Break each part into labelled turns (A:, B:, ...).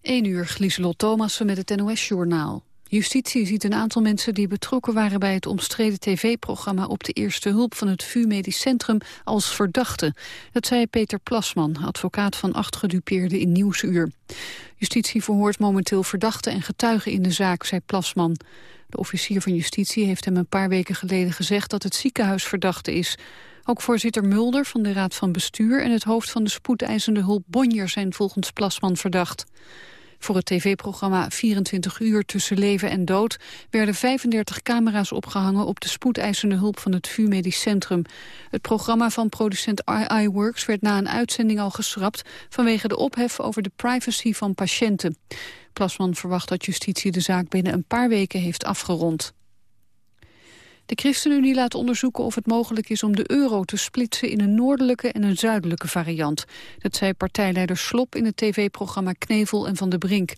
A: 1 uur, Glieselot Thomassen met het NOS-journaal. Justitie ziet een aantal mensen die betrokken waren bij het omstreden tv-programma op de eerste hulp van het VU Medisch Centrum als verdachte. Dat zei Peter Plasman, advocaat van acht gedupeerden in Nieuwsuur. Justitie verhoort momenteel verdachten en getuigen in de zaak, zei Plasman. De officier van justitie heeft hem een paar weken geleden gezegd dat het ziekenhuis verdachte is. Ook voorzitter Mulder van de Raad van Bestuur en het hoofd van de spoedeisende hulp Bonjer zijn volgens Plasman verdacht. Voor het tv-programma 24 uur tussen leven en dood werden 35 camera's opgehangen op de spoedeisende hulp van het VU Medisch Centrum. Het programma van producent iWorks werd na een uitzending al geschrapt vanwege de ophef over de privacy van patiënten. Plasman verwacht dat justitie de zaak binnen een paar weken heeft afgerond. De ChristenUnie laat onderzoeken of het mogelijk is om de euro te splitsen in een noordelijke en een zuidelijke variant. Dat zei partijleider Slop in het tv-programma Knevel en Van de Brink.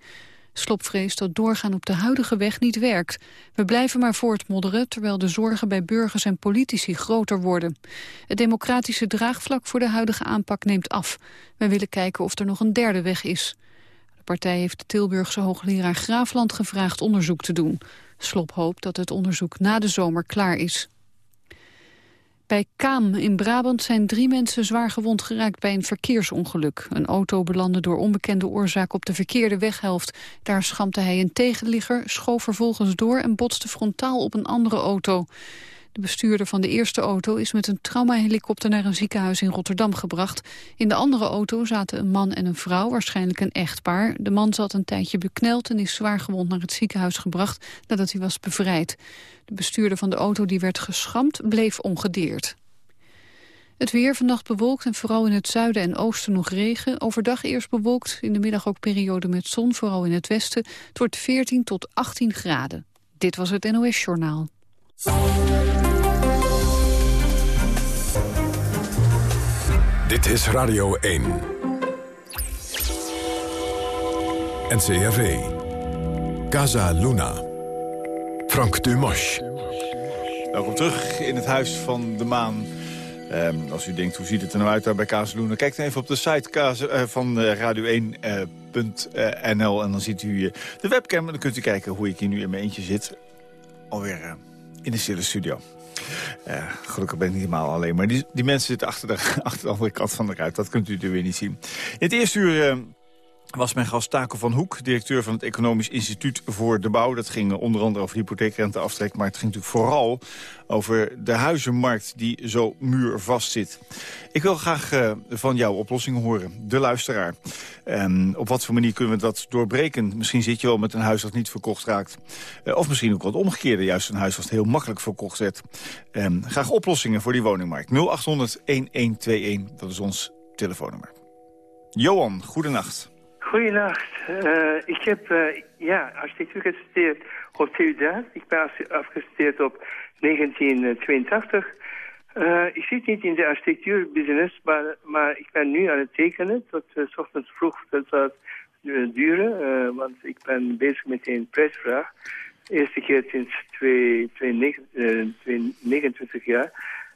A: Slop vreest dat doorgaan op de huidige weg niet werkt. We blijven maar voortmodderen, terwijl de zorgen bij burgers en politici groter worden. Het democratische draagvlak voor de huidige aanpak neemt af. Wij willen kijken of er nog een derde weg is. De partij heeft de Tilburgse hoogleraar Graafland gevraagd onderzoek te doen. Slop hoopt dat het onderzoek na de zomer klaar is. Bij Kaam in Brabant zijn drie mensen zwaar gewond geraakt bij een verkeersongeluk. Een auto belandde door onbekende oorzaak op de verkeerde weghelft. Daar schampte hij een tegenligger, schoof vervolgens door en botste frontaal op een andere auto. De bestuurder van de eerste auto is met een traumahelikopter naar een ziekenhuis in Rotterdam gebracht. In de andere auto zaten een man en een vrouw, waarschijnlijk een echtpaar. De man zat een tijdje bekneld en is zwaar gewond naar het ziekenhuis gebracht nadat hij was bevrijd. De bestuurder van de auto die werd geschampt bleef ongedeerd. Het weer vannacht bewolkt en vooral in het zuiden en oosten nog regen. Overdag eerst bewolkt, in de middag ook periode met zon, vooral in het westen. Het wordt 14 tot 18 graden. Dit was het NOS Journaal.
B: Dit is Radio 1. NCRV. Casa Luna. Frank Dumas.
C: Welkom terug in het Huis van de Maan. Ehm, als u denkt, hoe ziet het er nou uit daar bij Luna? Kijk dan even op de site uh, van uh, radio1.nl uh, en dan ziet u de webcam. En dan kunt u kijken hoe ik hier nu in mijn eentje zit. Alweer in de stille studio. Gelukkig ben ik niet helemaal alleen. Maar die, die mensen zitten achter de, achter de andere kant van de ruit. Dat kunt u er weer niet zien. In het eerste uur... Uh, was mijn gast Taco van Hoek, directeur van het Economisch Instituut voor de Bouw. Dat ging onder andere over hypotheekrenteaftrek, maar het ging natuurlijk vooral over de huizenmarkt die zo muurvast zit. Ik wil graag uh, van jouw oplossingen horen, de luisteraar. Op wat voor manier kunnen we dat doorbreken? Misschien zit je wel met een huis dat niet verkocht raakt. Uh, of misschien ook wat omgekeerde, juist een huis dat heel makkelijk verkocht werd. Graag oplossingen voor die woningmarkt. 0800-1121, dat is ons telefoonnummer. Johan, goedenacht.
D: Goedenacht. Uh, ik heb uh, ja, architectuur gestudeerd op TU. Ik ben afgestudeerd op 1982. Uh, ik zit niet in de architectuurbusiness, maar, maar ik ben nu aan het tekenen. Tot s ochtends vroeg dat zal duren, want ik ben bezig met een prijsvraag. Eerste keer sinds 29 jaar.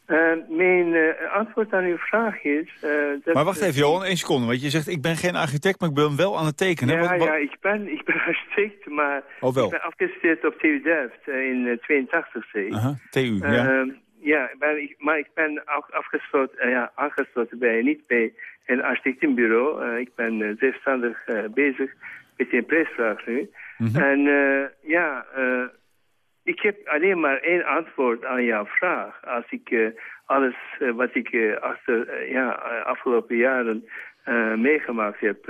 D: Uh, mijn uh, antwoord aan uw vraag is... Uh, dat
C: maar wacht even, Johan, één seconde. Want je zegt, ik ben geen architect, maar ik ben wel aan het tekenen.
D: Ja, wat, wat... ja ik, ben, ik ben architect, maar
C: oh, wel.
D: ik ben afgestudeerd op TU Delft in 82.
C: Aha, TU, ja.
D: Ehm, ja, maar ik, maar ik ben ook afgesloten, ja, aangesloten bij, niet bij een architectenbureau. ik ben zelfstandig bezig met een prijsvraag nu. -hmm. En ja... Ik heb alleen maar één antwoord aan jouw vraag. Als ik uh, alles uh, wat ik uh, achter, ja, afgelopen jaren meegemaakt heb,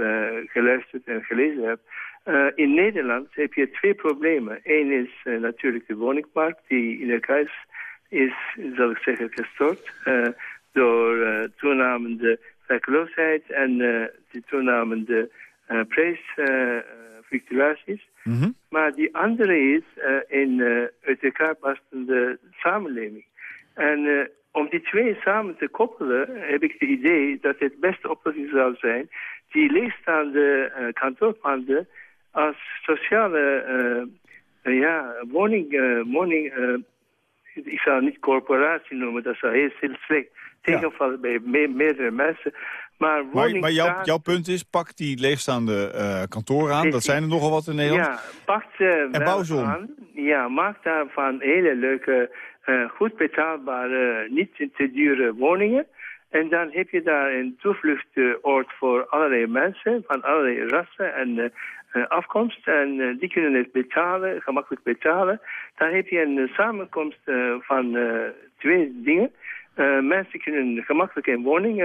D: geluisterd en gelezen heb. in Nederland heb je twee problemen. Eén is natuurlijk de woningmarkt die in elkaar is, is zal ik zeggen, gestort. door toenamende werkloosheid en de toenamende prijs fluctuaties. Mm -hmm. Maar die andere is uh, een uh, uit elkaar barstende samenleving. En uh, om die twee samen te koppelen heb ik het idee dat het beste oplossing zou zijn die leegstaande kantoorpanden als sociale ja, woning, woning ik zou het niet corporatie noemen, dat zou heel, heel slecht tegenvallen ja. bij me meerdere mensen. Maar,
C: maar, maar jouw, jouw punt is, pak die leegstaande uh, kantoren aan. Dat zijn er nogal wat in Nederland.
D: Ja, pak ze
C: en bouw ze om.
D: aan. Ja, maak daarvan hele leuke, uh, goed betaalbare, niet te dure woningen. En dan heb je daar een toevluchtsoord voor allerlei mensen van allerlei rassen en uh, afkomst. En die kunnen het betalen, gemakkelijk betalen. Dan heb je een samenkomst van twee dingen. mensen kunnen gemakkelijk een woning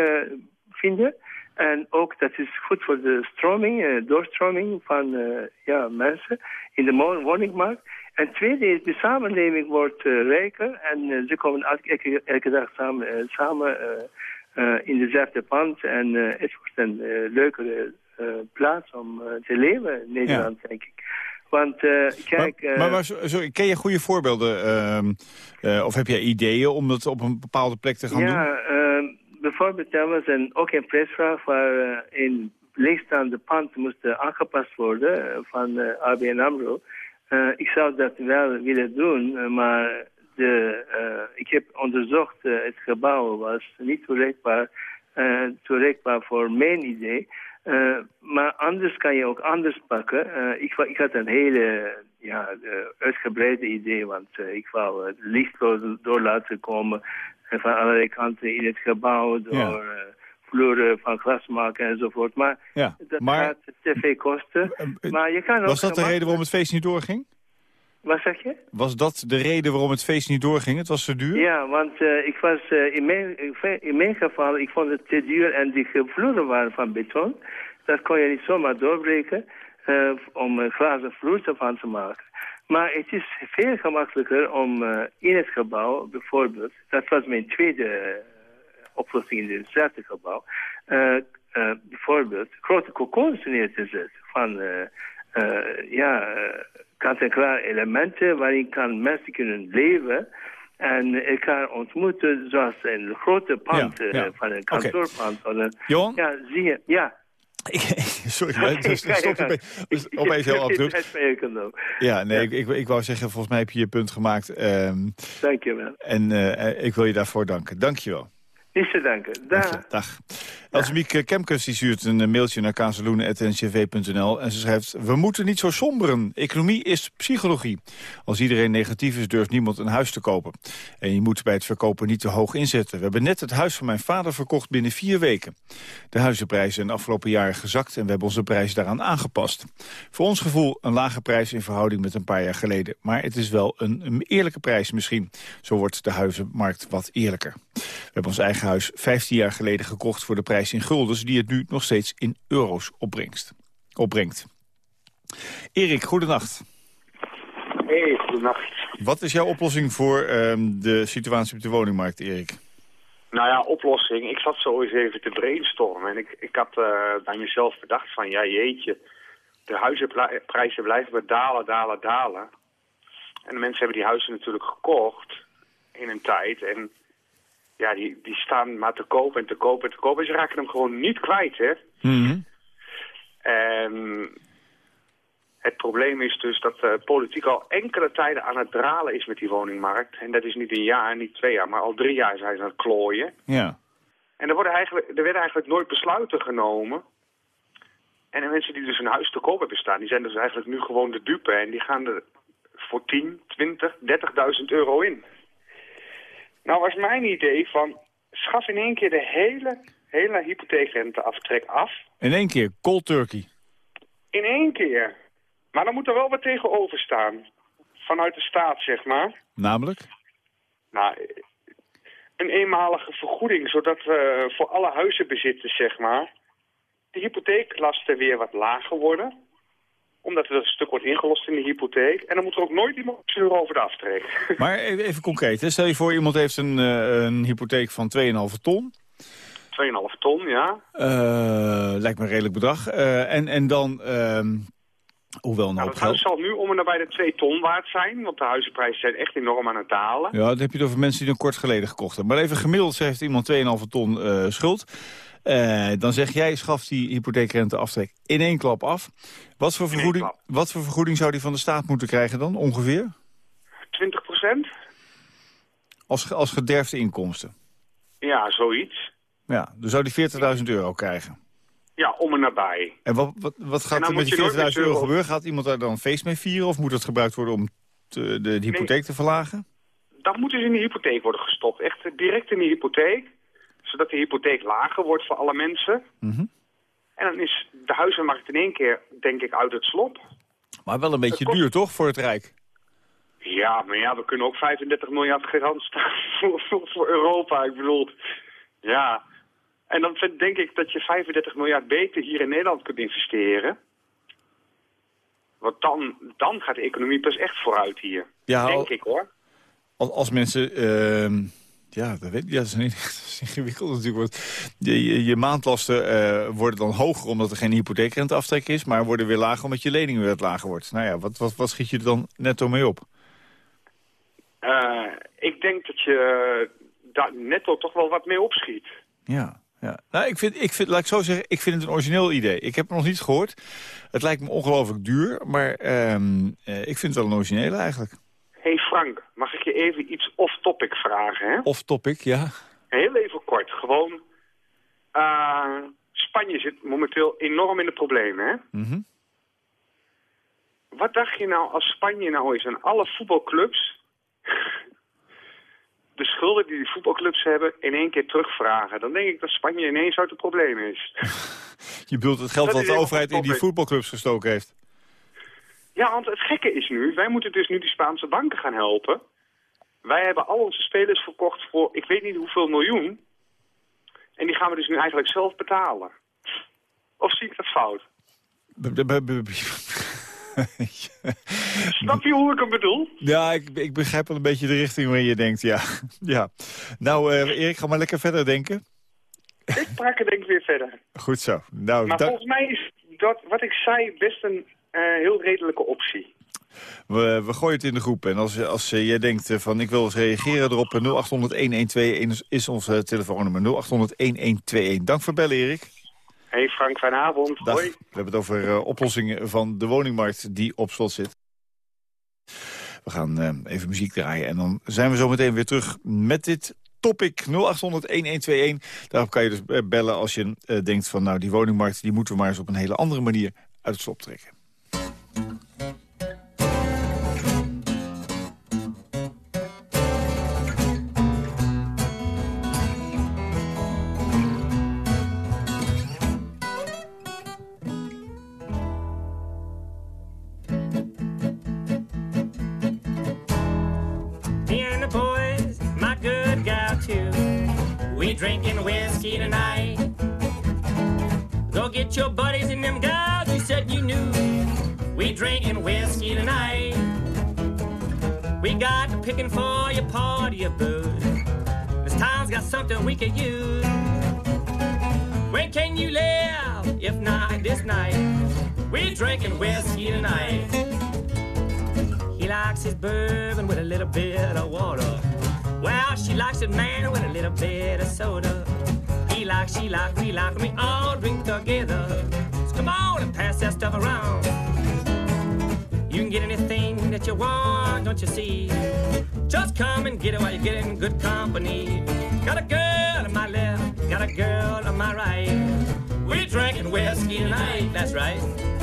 D: vinden. En ook dat is goed voor de stroming, doorstroming van ja, mensen in de woningmarkt. En tweede is, de samenleving wordt rijker en ze komen elke, elke dag samen, samen in dezelfde pand. En het wordt een leukere plaats om te leven in Nederland, denk ik. Want kijk...
C: Maar, maar, maar sorry, ken je goede voorbeelden? Uh, of heb jij ideeën om dat op een bepaalde plek te gaan
D: ja,
C: doen?
D: Ja, bijvoorbeeld er was ook een prijsvraag waar een leegstaande pand moest aangepast worden van ABN AMRO. ik zou dat wel willen doen, maar de, uh, ik heb onderzocht, het gebouw was niet toereikbaar, uh, toereikbaar voor mijn idee. Maar anders kan je ook anders pakken. ik, ik, had een hele ja, uitgebreide idee, want ik wou het licht door laten komen van allerlei kanten in het gebouw, door ja. vloeren van glas maken enzovoort. Maar
C: ja,
D: dat
C: maar,
D: gaat te veel kosten. maar je kan
C: was dat de reden waarom het feest niet doorging?
D: Wat zeg je?
C: Was dat de reden waarom het feest niet doorging? Het was te duur?
D: Ja, want uh, ik was, uh, in, mijn, in mijn geval, ik vond het te duur en die vloeren waren van beton. Dat kon je niet zomaar doorbreken uh, om een glazen vloer van te maken. Maar het is veel gemakkelijker om in het gebouw, bijvoorbeeld, dat was mijn tweede oplossing in hetzelfde gebouw, bijvoorbeeld grote kokons neer te zetten van, ja kant-en-klaar elementen waarin kan mensen kunnen leven en elkaar ontmoeten zoals een grote pand
C: Ja, ja.
D: uh, van een kantoorpand. Van een,
C: Johan?
D: ja, zie je, ja.
C: Sorry, maar het stopt opeens, heel abrupt. Ja, nee, Ik, ik, ik wou zeggen, volgens mij heb je je punt gemaakt. ehm,
D: Dank je wel.
C: en eh, ik wil je daarvoor danken. Dank je wel.
D: Niet te danken. Dag.
C: Dag. Elsemiek Kemkes die stuurt een eh, mailtje naar kazeloenen.ncv.nl en ze schrijft... We moeten niet zo somberen. Economie is psychologie. Als iedereen negatief is, durft niemand een huis te kopen. En je moet bij het verkopen niet te hoog inzetten. We hebben net het huis van mijn vader verkocht binnen vier weken. De huizenprijzen zijn de afgelopen jaren gezakt... en we hebben onze prijs daaraan aangepast. Voor ons gevoel een lage prijs in verhouding met een paar jaar geleden. Maar het is wel een, een eerlijke prijs misschien. Zo wordt de huizenmarkt wat eerlijker. We hebben ons eigen huis 15 jaar geleden gekocht voor de prijs in guldens... die het nu nog steeds in euro's opbrengt. opbrengt. Erik, goedenacht.
E: Hey, goedenacht.
C: Wat is jouw oplossing voor ehm, de situatie op de woningmarkt, Erik?
E: Nou ja, oplossing. Ik zat zo eens even te brainstormen. En ik, ik had uh, bij mezelf bedacht van, ja jeetje... de huizenprijzen blijven maar dalen, dalen, dalen. En de mensen hebben die huizen natuurlijk gekocht in een tijd... en ja, die, die staan maar te koop en te koop en te koop. En ze raken hem gewoon niet kwijt, hè.
C: Mm
E: En het probleem is dus dat de politiek al enkele tijden aan het dralen is met die woningmarkt. En dat is niet een jaar, niet twee jaar, maar al drie jaar zijn ze aan het klooien.
C: Ja.
E: En er, worden eigenlijk, er werden eigenlijk nooit besluiten genomen. En de mensen die dus een huis te koop hebben staan, die zijn dus eigenlijk nu gewoon de dupe. En die gaan er voor 10, 20, 30.000 euro in. Nou was mijn idee van, schaf in één keer de hele, hele hypotheekrenteaftrek af.
C: In één keer, cold turkey.
E: In één keer. Maar dan moet er wel wat tegenover staan. Vanuit de staat, zeg maar.
C: Namelijk?
E: Nou, een eenmalige vergoeding, zodat we voor alle huizenbezitters, zeg maar, de hypotheeklasten weer wat lager worden omdat er een stuk wordt ingelost in de hypotheek. En dan moet er ook nooit iemand sturen over de aftrek.
C: Maar even, concreet, hè? stel je voor iemand heeft een, uh, een hypotheek van 2,5 ton.
E: 2,5 ton, ja.
C: Uh, lijkt me een redelijk bedrag. Uh, en, en dan, ehm, hoewel nou,
E: nou Het huis zal nu om en nabij de 2 ton waard zijn, want de huizenprijzen zijn echt enorm aan het dalen.
C: Ja, dan heb je het over mensen die een kort geleden gekocht hebben. Maar even gemiddeld heeft iemand 2,5 ton schuld. Uh, dan zeg jij, schaf die hypotheekrenteaftrek in één klap af. Wat voor, vergoeding, wat voor vergoeding zou die van de staat moeten krijgen dan, ongeveer?
E: 20 procent.
C: Als, als gederfde inkomsten?
E: Ja, zoiets.
C: Ja, dus zou die 40.000 euro krijgen.
E: Ja, om en nabij.
C: En wat, wat, wat gaat
E: dan
C: er met
E: moet
C: die
E: je nooit
C: 40.000
E: met
C: euro
E: euro-
C: gebeuren? Gaat iemand daar dan een feest mee vieren? Of moet het gebruikt worden om te- de, de hypotheek te verlagen?
E: Dan moeten ze in de hypotheek worden gestopt. Echt eh, direct in de hypotheek. Zodat de hypotheek lager wordt voor alle mensen.
C: Mhm.
E: En dan is de huizenmarkt in één keer, denk ik, uit het slop.
C: Maar wel een beetje
E: kost-
C: duur, toch, voor het Rijk?
E: Ja, maar ja, we kunnen ook 35 miljard garant staan voor, voor, voor Europa. Ik bedoel, ja. En dan vind, denk ik dat je 35 miljard beter hier in Nederland kunt investeren. Want dan, dan gaat de economie pas echt vooruit hier.
C: Ja,
E: denk
C: al-
E: ik hoor.
C: Als, als mensen... ehm, ja, dat, weet, ja, dat is, een, dat is ingewikkeld natuurlijk. Want je, je, je maandlasten eh, worden dan hoger omdat er geen hypotheekrenteaftrek is... maar worden weer lager omdat je lening weer wat lager wordt. Nou ja, wat, wat, wat schiet je er dan netto mee op?
E: Eh, ik denk dat je daar netto toch wel wat mee opschiet.
C: Ja, ja. Nou, ik vind, ik vind, laat ik zo zeggen, ik vind het een origineel idee. Ik heb het nog niet gehoord. Het lijkt me ongelooflijk duur, maar ehm, eh, ik vind het wel een originele eigenlijk.
E: Frank, mag ik je even iets off-topic vragen, hè?
C: Off topic, ja.
E: Heel even kort, gewoon... eh, Spanje zit momenteel enorm in de problemen, hè?
C: Mhm.
E: Wat dacht je nou als Spanje nou eens aan alle voetbalclubs... de schulden die die voetbalclubs hebben in één keer terugvragen? Dan denk ik dat Spanje ineens uit de problemen is.
C: Je bedoelt het geld
E: Dat
C: wat
E: is
C: de overheid in die
E: off-topic.
C: voetbalclubs gestoken heeft.
E: Ja, want het gekke is nu, wij moeten dus nu die Spaanse banken gaan helpen. Wij hebben al onze spelers verkocht voor ik weet niet hoeveel miljoen. En die gaan we dus nu eigenlijk zelf betalen. Of zie ik dat fout? Snap je hoe ik hem bedoel?
C: Ja, ik, ik begrijp wel een beetje de richting waarin je denkt, ja. ja. Nou, eh, Erik, ga maar lekker verder denken.
E: Ik praat er denk ik weer verder.
C: Goed zo. Nou,
E: Maar volgens mij is dat wat ik zei best een heel redelijke optie.
C: we, we gooien het in de groep. En als, als eh, jij denkt eh, van ik wil eens reageren erop... eh, 0800-1121 is- ons eh, telefoonnummer 0800-1121. Dank voor bellen, Erik.
E: Hey Frank, fijne avond.
C: Dag.
E: Hoi.
C: We hebben het over eh, oplossingen van de woningmarkt die op slot zit. We gaan eh, even muziek draaien en dan zijn we zo meteen weer terug met dit topic 0800-1121. Daarop kan je dus eh, bellen als je eh, denkt van nou die woningmarkt die moeten we maar eens op een hele andere manier uit het slop trekken.
F: Drinking whiskey tonight. Go get your buddies got the picking for your party of booze. This town's got something we could use. When can you live if not this night? we're drinking whiskey tonight. He likes his bourbon with a little bit of water. Well, she likes it, man, with a little bit of soda. He likes, she like, we like, and we all drink together. So come on and pass that stuff around. You can get anything that you want, don't you see? Just come and get it while you're getting good company. Got a girl on my left, got a girl on my right. We're drinking whiskey tonight, that's right.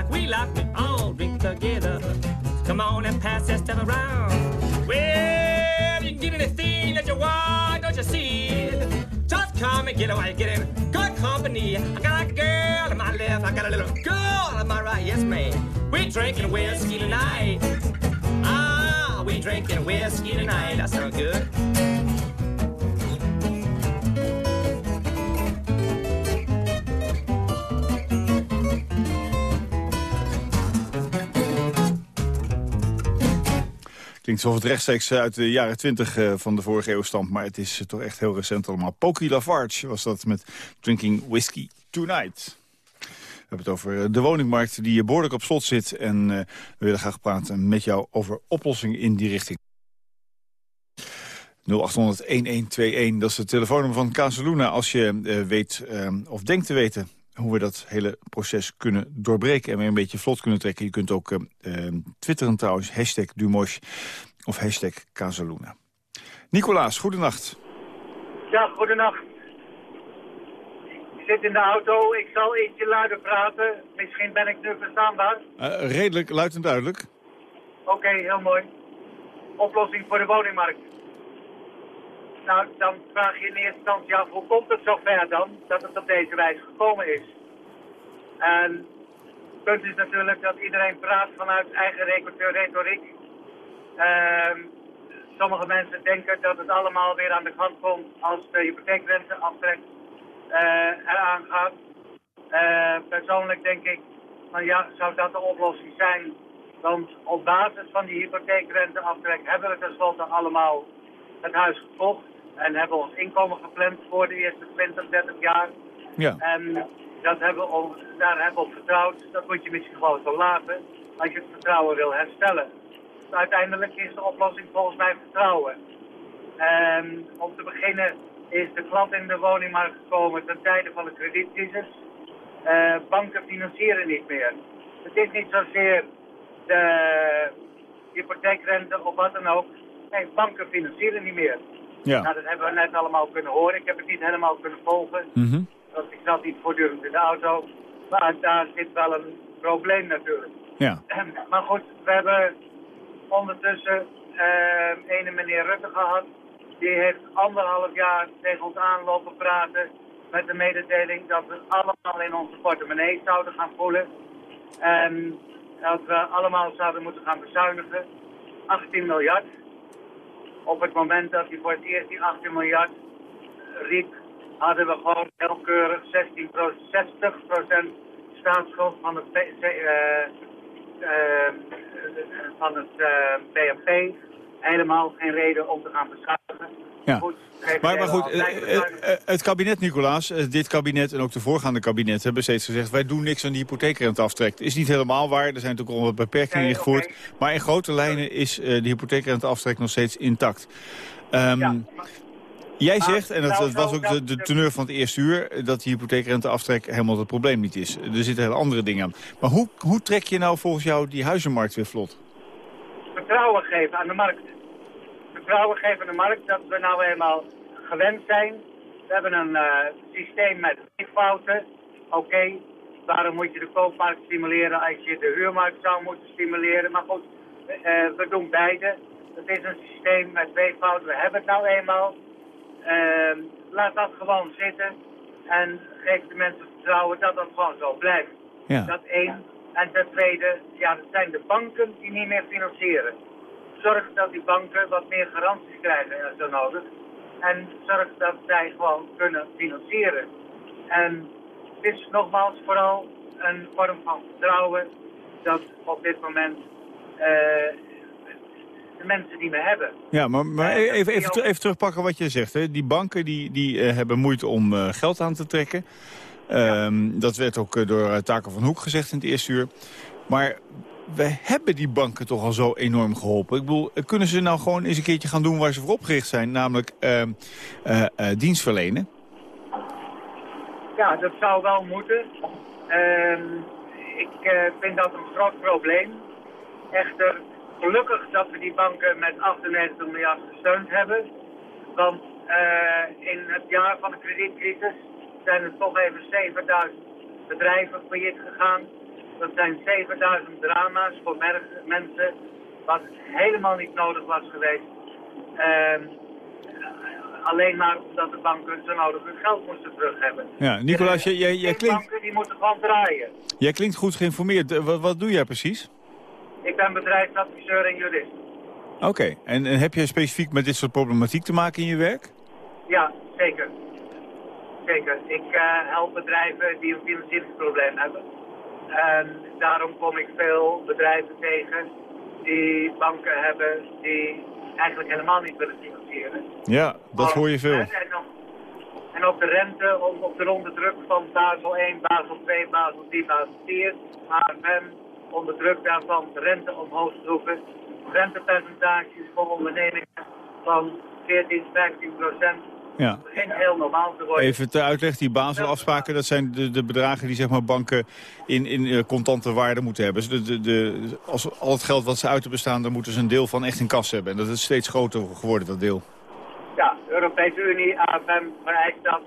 F: Like, we like, we all drink together. Come on and pass that stuff around. We're you can get anything that you want, don't you see? Just come and get away, get in good company. I got a girl on my left, I got a little girl on my right, yes ma'am. We drinking whiskey tonight. Ah, we drinking whiskey tonight. That sounds good.
C: Klinkt alsof het rechtstreeks uit de jaren 20 eh, van de vorige eeuw stamt. Maar het is eh, toch echt heel recent allemaal. Pokey Lafarge was dat met Drinking Whiskey Tonight. We hebben het over eh, de woningmarkt die behoorlijk op slot zit. En we willen graag praten met jou over oplossingen in die richting. 0800-1121, dat is het telefoonnummer van Casaluna. Als je weet of denkt te weten hoe we dat hele proces kunnen doorbreken... en weer een beetje vlot kunnen trekken. Je kunt ook uh, twitteren trouwens, hashtag Dumosh of hashtag Casaluna. Nicolaas, goedenacht.
G: Ja, goedenacht. Ik zit in de auto, ik zal ietsje luider praten. Misschien ben ik nu verstaanbaar.
C: Uh, redelijk, luid en duidelijk.
G: Oké, heel mooi. Oplossing voor de woningmarkt. Nou, dan vraag je in eerste instantie af, hoe komt het zover dan, dat het op deze wijze gekomen is? En het punt is natuurlijk dat iedereen praat vanuit eigen retoriek. Uh, sommige mensen denken dat het allemaal weer aan de kant komt als de hypotheekrenteaftrek uh, eraan gaat. Uh, persoonlijk denk ik, van ja, zou dat de oplossing zijn? Want op basis van die hypotheekrenteaftrek hebben we tenslotte allemaal het huis gekocht en hebben ons inkomen gepland voor de eerste 20, 30 jaar.
C: Ja.
G: En dat hebben we op, daar hebben we op vertrouwd. Dat moet je misschien gewoon zo laten als je het vertrouwen wil herstellen. Uiteindelijk is de oplossing volgens mij vertrouwen. En om te beginnen is de klant in de woningmarkt gekomen ten tijde van de kredietcrisis. Uh, banken financieren niet meer. Het is niet zozeer de hypotheekrente of wat dan ook. Nee, banken financieren niet meer.
C: Ja.
G: Nou, dat hebben we net allemaal kunnen horen. Ik heb het niet helemaal kunnen volgen.
C: Mm
G: Want ik zat niet voortdurend in de auto. Maar daar zit wel een probleem natuurlijk.
C: Ja.
G: Maar goed, we hebben ondertussen uh, ene meneer Rutte gehad. Die heeft anderhalf jaar tegen ons aanlopen praten met de mededeling dat we allemaal in onze portemonnee zouden gaan voelen. En dat we allemaal zouden moeten gaan bezuinigen. 18 miljard op het moment dat hij voor het eerst die 18 miljard riep, hadden we gewoon heel keurig 16 60% staatsschuld van het, uh, uh, van het BNP. Helemaal geen reden om te gaan bezuinigen.
C: Ja. Goed, maar, maar goed, het kabinet, Nicolaas, dit kabinet en ook de voorgaande kabinet hebben steeds gezegd... wij doen niks aan die hypotheekrenteaftrek. Is niet helemaal waar, er zijn natuurlijk al wat beperkingen nee, ingevoerd. Okay. Maar in grote lijnen is de hypotheekrenteaftrek nog steeds intact. Um, ja, jij zegt, en dat, dat was ook de, de teneur van het eerste uur... dat die hypotheekrenteaftrek helemaal het probleem niet is. Er zitten hele andere dingen aan. Maar hoe, hoe trek je nou volgens jou die huizenmarkt weer vlot?
G: Vertrouwen geven aan de markt vertrouwen geven aan de markt dat we nou eenmaal gewend zijn. We hebben een uh, systeem met fouten. Oké, okay, waarom moet je de koopmarkt stimuleren als je de huurmarkt zou moeten stimuleren? Maar goed, we doen beide. Het is een systeem met twee fouten. We hebben het nou eenmaal. Uh, laat dat gewoon zitten. En geef de mensen vertrouwen dat dat gewoon zo blijft.
C: Ja.
G: Dat één. En ten tweede, ja, dat zijn de banken die niet meer financieren zorg dat die banken wat meer garanties krijgen als zo nodig. En zorg dat zij gewoon kunnen financieren. En het is nogmaals vooral een vorm van vertrouwen dat op dit moment uh, de mensen die we hebben.
C: Ja, maar, maar even, even, even, terugpakken wat je zegt. Hè. Die banken die, die uh, hebben moeite om uh, geld aan te trekken. Ja. Um, dat werd ook door Taken van Hoek gezegd in het eerste uur. Maar we hebben die banken toch al zo enorm geholpen. Ik bedoel, kunnen ze nou gewoon eens een keertje gaan doen waar ze voor opgericht zijn, namelijk uh, uh, uh, dienst verlenen?
G: Ja, dat zou wel moeten. Ehm, ik vind dat een groot probleem. Echter, gelukkig dat we die banken met 98 miljard gesteund hebben. Want in het jaar van de kredietcrisis zijn er toch even 7000 bedrijven failliet gegaan. Dat zijn 7000 drama's voor mensen wat helemaal niet nodig was geweest. Ehm, alleen maar omdat de banken zo nodig hun geld moesten terug hebben.
C: Ja, Nicolaas, jij, jij, jij, klinkt,
G: banken die moeten gewoon draaien.
C: jij klinkt goed geïnformeerd. Eh, Wat, wat doe jij precies?
G: Ik ben bedrijfsadviseur en jurist.
C: Oké, en, en heb je specifiek met dit soort problematiek te maken in je werk?
G: Ja, zeker. Zeker. Ik eh, help bedrijven die een financieringsprobleem hebben. En daarom kom ik veel bedrijven tegen die banken hebben die eigenlijk helemaal niet willen financieren.
C: Ja, dat hoor je veel.
G: En, en, ook, en ook de rente op, op de ronde druk van Basel 1, Basel 2, Basel 3, Basel 4, AFM, onder druk daarvan de rente omhoog schroeven. Rentepercentages voor ondernemingen van 14, 15 procent.
C: Ja.
G: begint heel normaal te worden.
C: Even ter uitleg, die Baselafspraken, dat zijn de, de bedragen die zeg maar, banken in, in eh, contante waarde moeten hebben. Dus de, de, de, als al het geld wat ze uit te bestaan, dan moeten ze een deel van echt in kas hebben. En dat is steeds groter geworden, dat deel.
G: Ja, de Europese Unie, AFM, vereist dat.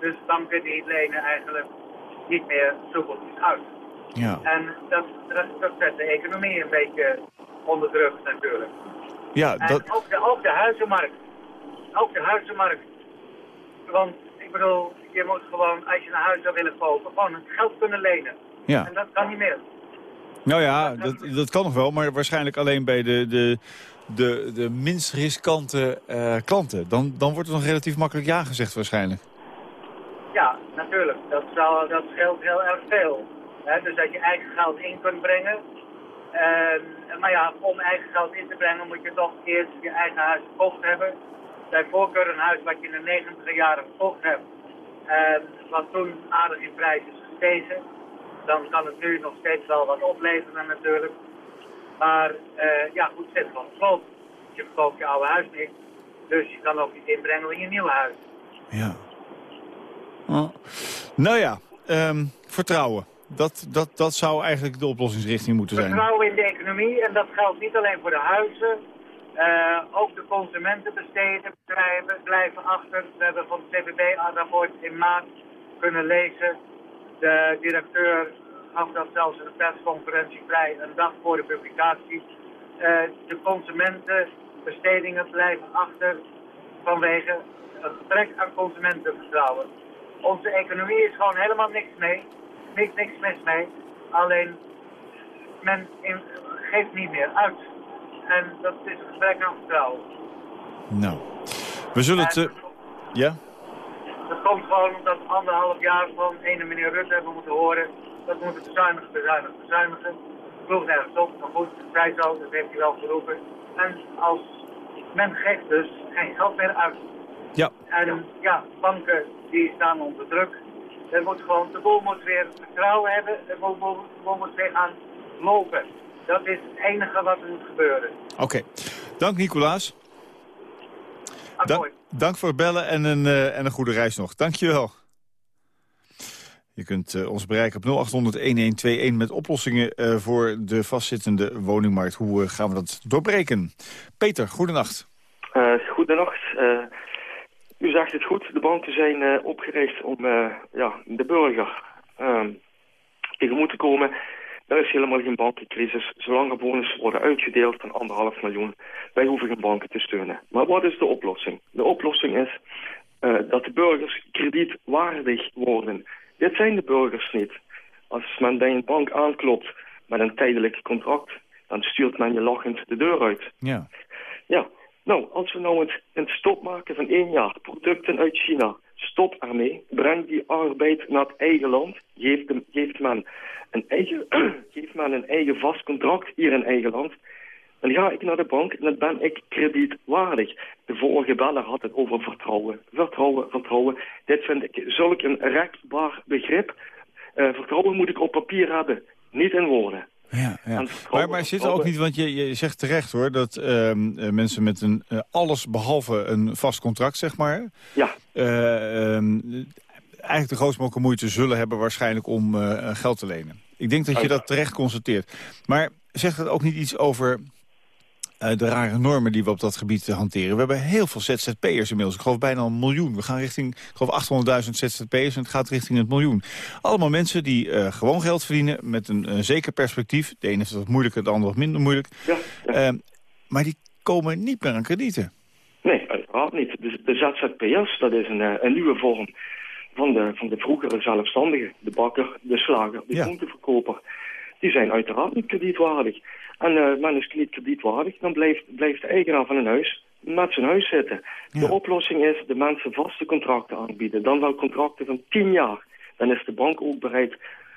G: Dus banken die lenen eigenlijk niet meer soepeltjes uit.
C: Ja,
G: En dat, dat, dat zet de economie een beetje onder druk natuurlijk.
C: ja
G: En
C: dat,
G: ook, de, ook de huizenmarkt. Ook de huizenmarkt. Want ik bedoel, je moet gewoon, als je een huis zou willen kopen, gewoon het geld kunnen lenen.
C: ja.
G: En dat kan niet meer.
C: Nou ja, dat, dat kan nog wel, maar waarschijnlijk alleen bij de, de, de, de minst riskante eh, klanten. Dan, dan wordt er nog relatief makkelijk ja gezegd waarschijnlijk.
G: Ja, natuurlijk. Dat, zou, dat scheelt heel erg veel. Dus dat je eigen geld in kunt brengen. En, maar ja, om eigen geld in te brengen moet je toch eerst je eigen huis gekocht hebben. Bij voorkeur een huis wat je in de 90 jaren gekocht hebt. En wat toen aardig in prijs is gestegen. Dan kan het nu nog steeds wel wat opleveren natuurlijk. Maar eh, ja, goed, het zit gewoon slot. Je verkoopt je oude huis niet. Dus je kan ook niet inbrengen in je nieuwe huis.
C: Ja. Oh. Nou ja, ehm, vertrouwen. Dat, dat, dat zou eigenlijk de oplossingsrichting moeten zijn.
G: Vertrouwen in de economie en dat geldt niet alleen voor de huizen. Eh, ook de consumentenbesteden bedrijven blijven achter. We hebben van het CPB-rapport in maart kunnen lezen. De directeur gaf dat zelfs in een persconferentie vrij een dag voor de publicatie. Eh, de consumentenbestedingen blijven achter vanwege het gebrek aan consumentenvertrouwen. Onze economie is gewoon helemaal niks mee. Niks, niks mis mee. Alleen men geeft niet meer uit. En dat is een gebrek aan vertrouwen.
C: Nou, we zullen het...
G: En
C: eh, ja?
G: Dat komt gewoon omdat anderhalf jaar van ene meneer Rutte hebben moeten horen. Dat we moeten bezuinigen, bezuinigen, bezuinigen. Vroeg nergens op, maar goed, het zij zo, dat heeft hij wel geroepen. En als men geeft dus geen geld meer uit.
C: Ja.
G: En ja, banken die staan onder druk. Er moet gewoon, de boel moet weer vertrouwen hebben. De boel, boel- de boel moet weer gaan lopen. Dat is het enige wat er moet gebeuren.
C: Oké. Dank Nicolaas. Dank, voor het bellen en een, eh, en een goede reis nog. Dank je wel. Je kunt eh, ons bereiken op 0800-1121 met oplossingen eh, voor de vastzittende woningmarkt. Hoe gaan we dat doorbreken? Peter, goedenacht.
H: Uh, goedenacht. Uh, u zegt het goed. De banken zijn uh, opgericht om uh, ja, de burger tegemoet te komen. Er is helemaal geen bankencrisis. Zolang er bonussen worden uitgedeeld van anderhalf miljoen, wij hoeven geen banken te steunen. Maar wat is de oplossing? De oplossing is dat de burgers kredietwaardig worden. Dit zijn de burgers niet. Als men bij een bank aanklopt met een tijdelijk contract, dan stuurt men je lachend de deur uit.
C: Ja.
H: Ja, nou, als we nou het, een stop maken van één jaar, producten uit China, stop ermee, breng die arbeid naar het eigen land, geeft, hem, geeft, men een eigen, geeft men een eigen vast contract hier in eigen land, dan ga ik naar de bank en dan ben ik kredietwaardig. De vorige beller had het over vertrouwen. Vertrouwen, vertrouwen. Dit vind ik zulk een rekbaar begrip. Uh, vertrouwen moet ik op papier hebben, niet in woorden.
C: Ja, ja. Maar, maar zit er ook niet, want je, je zegt terecht hoor, dat uh, mensen met een uh, alles behalve een vast contract, zeg maar,
H: ja.
C: Uh, eigenlijk de grootst mogelijke moeite zullen hebben waarschijnlijk om eh, geld te lenen. Ik denk dat je dat terecht constateert. Maar zegt het ook niet iets over uh, de rare normen die we op dat gebied hanteren. We hebben heel veel ZZP'ers inmiddels. Ik geloof bijna een miljoen. We gaan richting, ik geloof 800.000 ZZP'ers en het gaat richting het miljoen. Allemaal mensen die uh, gewoon geld verdienen met een, zeker perspectief. De ene het wat moeilijker, de ander wat minder moeilijk.
H: Ja, ja.
C: Uh, maar die komen niet meer aan kredieten.
H: uiteraard niet. De, de ZZP'ers, dat is een, eh, een nieuwe vorm van de, van de vroegere zelfstandigen. De bakker, de slager, de
I: Ja.
H: groenteverkoper. Die zijn uiteraard niet kredietwaardig. En eh men is niet kredietwaardig, dan blijft, blijft de eigenaar van een huis met zijn huis zitten. De oplossing is de mensen vaste contracten aanbieden. Dan wel contracten van 10 jaar. Dan is de bank ook bereid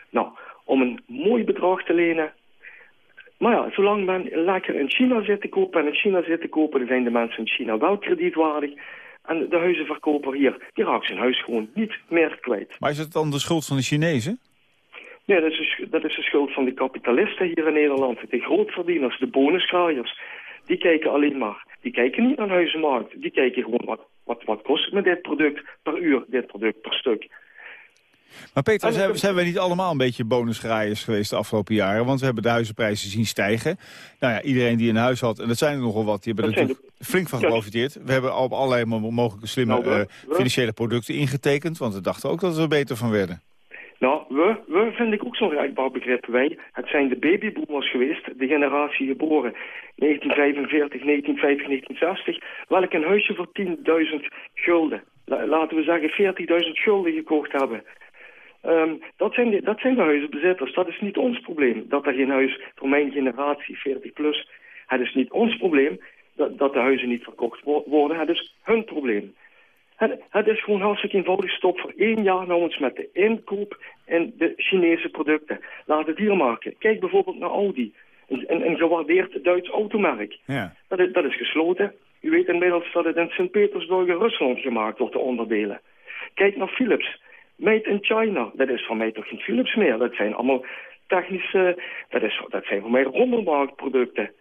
H: nou, om een mooi bedrag te lenen. Maar ja, zolang men lekker in China zit te kopen en in China zit te kopen, dan zijn de mensen in China wel kredietwaardig. En de huizenverkoper hier, die raakt zijn huis gewoon niet meer kwijt.
I: Maar is het dan de schuld van de Chinezen?
H: Nee, dat is, dat is de schuld van de kapitalisten hier in Nederland. De grootverdieners, de bonusgraaiers. Die kijken alleen maar. Die kijken niet naar de huizenmarkt. Die kijken gewoon wat, wat, wat kost het me dit product per uur, dit product per stuk.
I: Maar Peter,
H: En-
I: zijn, zijn we niet allemaal een beetje bonusgraaiers geweest de afgelopen jaren? Want we hebben de huizenprijzen zien stijgen. Nou ja, iedereen die een huis had, en dat zijn er nogal wat, die hebben natuurlijk flink van geprofiteerd. We hebben al op allerlei mo- mogelijke slimme
H: Nou,
I: eh, financiële producten ingetekend, want we dachten ook dat we er beter van werden.
H: Nou, we, we vind ik ook zo'n rijkbaar begrip. Wij, het zijn de babyboomers geweest, de generatie geboren 1945, 1950, 1960, welke een huisje voor 10.000 gulden, la- laten we zeggen 40.000 gulden gekocht hebben. Ehm, dat, zijn de, dat zijn de huizenbezitters. Dat is niet ons probleem. Dat er geen huis voor mijn generatie, 40 plus, het is niet ons probleem dat, dat de huizen niet verkocht wo- worden. Het is hun probleem. Het, het is gewoon hartstikke eenvoudig. Stop voor één jaar nou eens met de inkoop in de Chinese producten. Laat het hier maken. Kijk bijvoorbeeld naar Audi. Een, een, een gewaardeerd Duits automerk.
I: Ja.
H: Dat is, dat is gesloten. U weet inmiddels dat het in Sint-Petersburg in Rusland gemaakt wordt, de onderdelen. Kijk naar Philips. Made in China. Dat is voor mij toch geen Philips meer. Dat zijn allemaal technische... Dat, is, dat zijn voor mij rommelmarktproducten.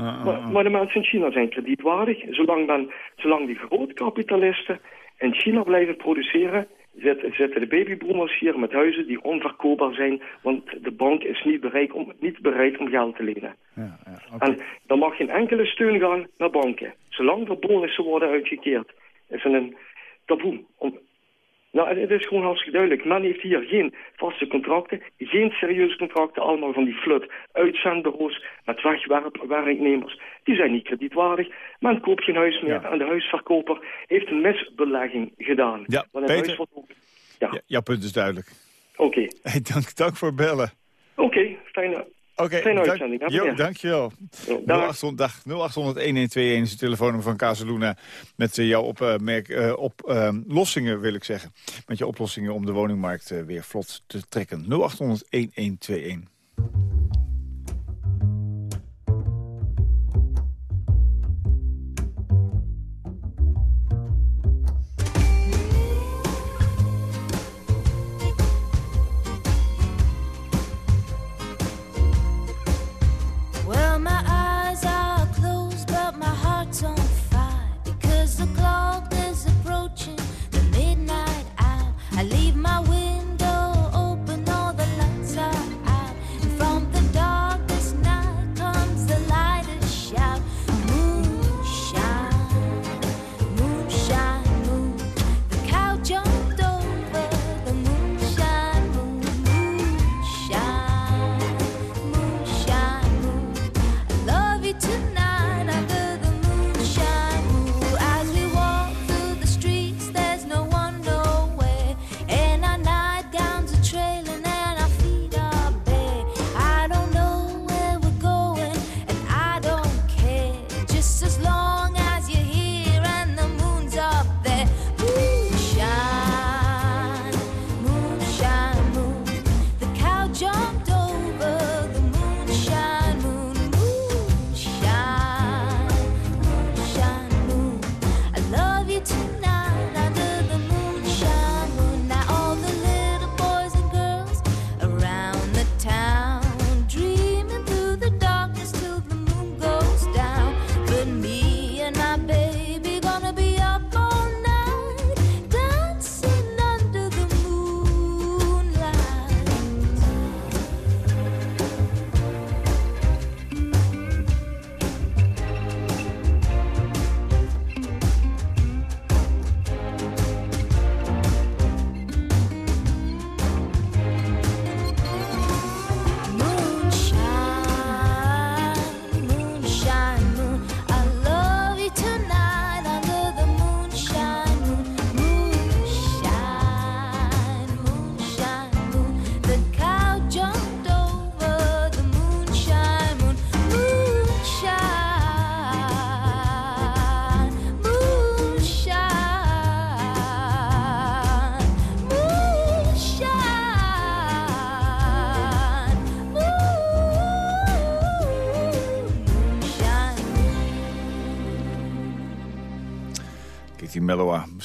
I: Uh, uh,
H: Maar,
I: uh.
H: maar de mensen in China zijn kredietwaardig. Zolang, men, zolang die grootkapitalisten in China blijven produceren... Zitten, de babyboomers hier met huizen die onverkoopbaar zijn... want de bank is niet bereid om, niet bereid om geld te lenen.
I: Ja, ja.
H: En dan mag geen enkele steun gaan naar banken. Zolang er bonussen worden uitgekeerd, is er een taboe. Om... Nou, het- het is gewoon hartstikke duidelijk. Men heeft hier geen vaste contracten, geen serieuze contracten, allemaal van die flut uitzendbureaus met wegwerknemers. Die zijn niet kredietwaardig. Men koopt geen huis meer
I: Ja.
H: en de huisverkoper heeft een misbelegging gedaan.
I: Ja, Peter.
H: wordt Ja,
I: Ja, jouw punt is duidelijk.
H: oké.
I: Hey, dank, dank voor bellen.
H: Oké, fijne...
I: Oké, dank, dankjewel. 0800 1121 is het telefoonnummer van Kazeluna Met eh, jouw opmerk, op, eh, eh, oplossingen, ehm, wil ik zeggen. Met je oplossingen om de woningmarkt weer vlot te trekken.
C: 0800 1121.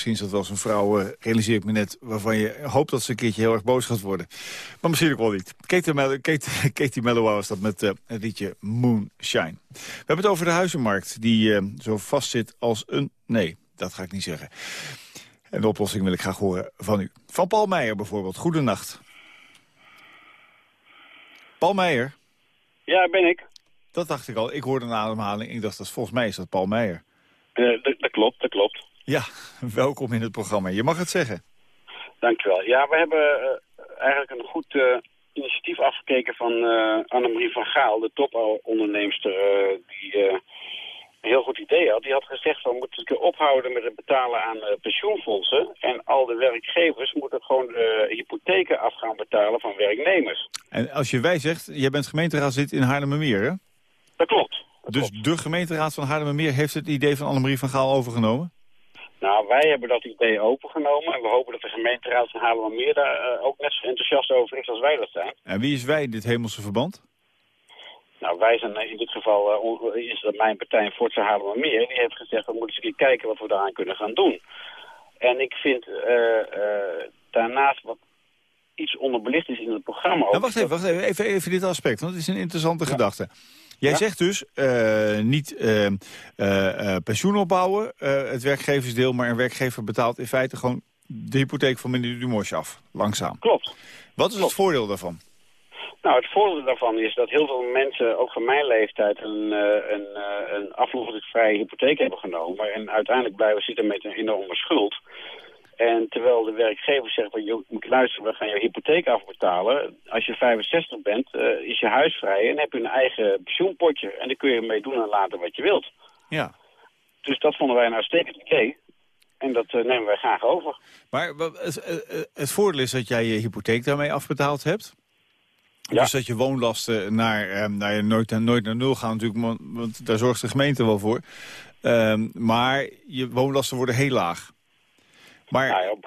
C: Misschien is dat wel zo'n vrouw, eh, realiseer ik me net... waarvan je hoopt dat ze een keertje heel erg boos gaat worden. Maar misschien ook wel niet. Katie, Mel Katie, Katie Mellowa was dat met eh, het liedje Moonshine. We hebben het over de huizenmarkt... die eh, zo vast zit als een... Nee, dat ga ik niet zeggen. En de oplossing wil ik graag horen van u. Van Paul Meijer bijvoorbeeld. Goedenacht. Paul Meijer.
J: Ja, ben ik.
C: Dat dacht ik al. Ik hoorde een ademhaling. Ik dacht, dat volgens mij is dat Paul Meijer.
J: Dat, dat klopt, dat klopt.
C: Ja, welkom in het programma. Je mag het zeggen.
J: Dankjewel. Ja, we hebben eh, eigenlijk een goed eh, initiatief afgekeken van eh Annemarie van Gaal, de toponderneemster, die een heel goed idee had. Die had gezegd van we moeten ophouden met het betalen aan pensioenfondsen. En al de werkgevers moeten gewoon hypotheken af gaan betalen van werknemers.
C: En als je wij zegt, jij bent gemeenteraadslid in Haarlemmermeer, hè?
J: Dat klopt.
C: Dus de gemeenteraad van Haarlemmermeer heeft het idee van Annemarie van Gaal overgenomen?
J: Nou, wij hebben dat idee opengenomen en we hopen dat de gemeenteraad van Haarlemmermeer daar eh, ook net zo enthousiast over is als wij dat zijn.
C: En wie is wij in dit hemelse verband?
J: Nou, wij zijn in dit geval, eh, is dat mijn partij Forza Haarlemmermeer, die heeft gezegd we moeten eens een keer kijken wat we daaraan kunnen gaan doen. En ik vind eh, daarnaast wat iets onderbelicht is in het programma. ook,
C: Nou, wacht even, wacht even, even, even dit aspect, want het is een interessante gedachte. Jij zegt dus eh, niet eh, eh, pensioen opbouwen, het werkgeversdeel, maar een werkgever betaalt in feite gewoon de hypotheek van meneer Dumos af, langzaam.
J: Klopt.
C: Wat is het voordeel daarvan?
J: Nou, het voordeel daarvan is dat heel veel mensen, ook van mijn leeftijd, een, een, een aflossingsvrije hypotheek hebben genomen. En uiteindelijk blijven zitten met een enorme schuld. En terwijl de werkgever zegt, van, "Joh, moet je luisteren, we gaan je hypotheek afbetalen. Als je 65 bent, eh, is je huis vrij en heb je een eigen pensioenpotje. En daar kun je mee doen en laten wat je wilt.
C: Ja.
J: Dus dat vonden wij een uitstekend idee. En dat eh, nemen wij graag over.
C: Maar het, eh, het voordeel is dat jij je hypotheek daarmee afbetaald hebt.
J: Ja.
C: Dus dat je woonlasten naar, eh, nou ja, nooit, naar- nooit naar nul gaan natuurlijk, want, want daar zorgt de gemeente wel voor. Ehm, maar je woonlasten worden heel laag. Maar
J: Nou ja, op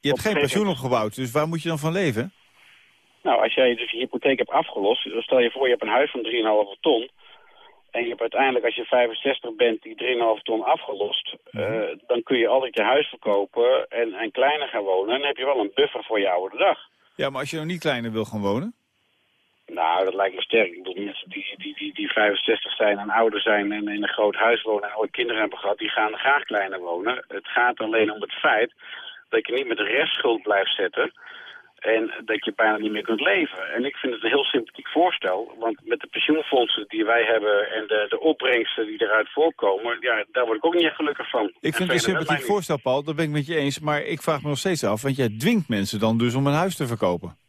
C: je hebt
J: op
C: geen pensioen opgebouwd, dus waar moet je dan van leven?
J: Nou, als jij dus je hypotheek hebt afgelost, dan stel je voor je hebt een huis van 3,5 ton. En je hebt uiteindelijk, als je 65 bent, die 3,5 ton afgelost. eh, dan kun je altijd je huis verkopen en, en kleiner gaan wonen. En dan heb je wel een buffer voor je oude dag.
C: Ja, maar als je nou niet kleiner wil gaan wonen?
J: Nou, dat lijkt me sterk. Ik bedoel, mensen die, die, die, die 65 zijn en ouder zijn en in een groot huis wonen en ooit kinderen hebben gehad, die gaan graag kleiner wonen. Het gaat alleen om het feit dat je niet met een restschuld blijft zetten en dat je bijna niet meer kunt leven. En ik vind het een heel sympathiek voorstel, want met de pensioenfondsen die wij hebben en de, de opbrengsten die eruit voorkomen, ja, daar word ik ook niet echt gelukkig van.
C: Ik vind het een sympathiek voorstel, Paul, dat ben ik met je eens. Maar ik vraag me nog steeds af, want jij dwingt mensen dan dus om een huis te verkopen.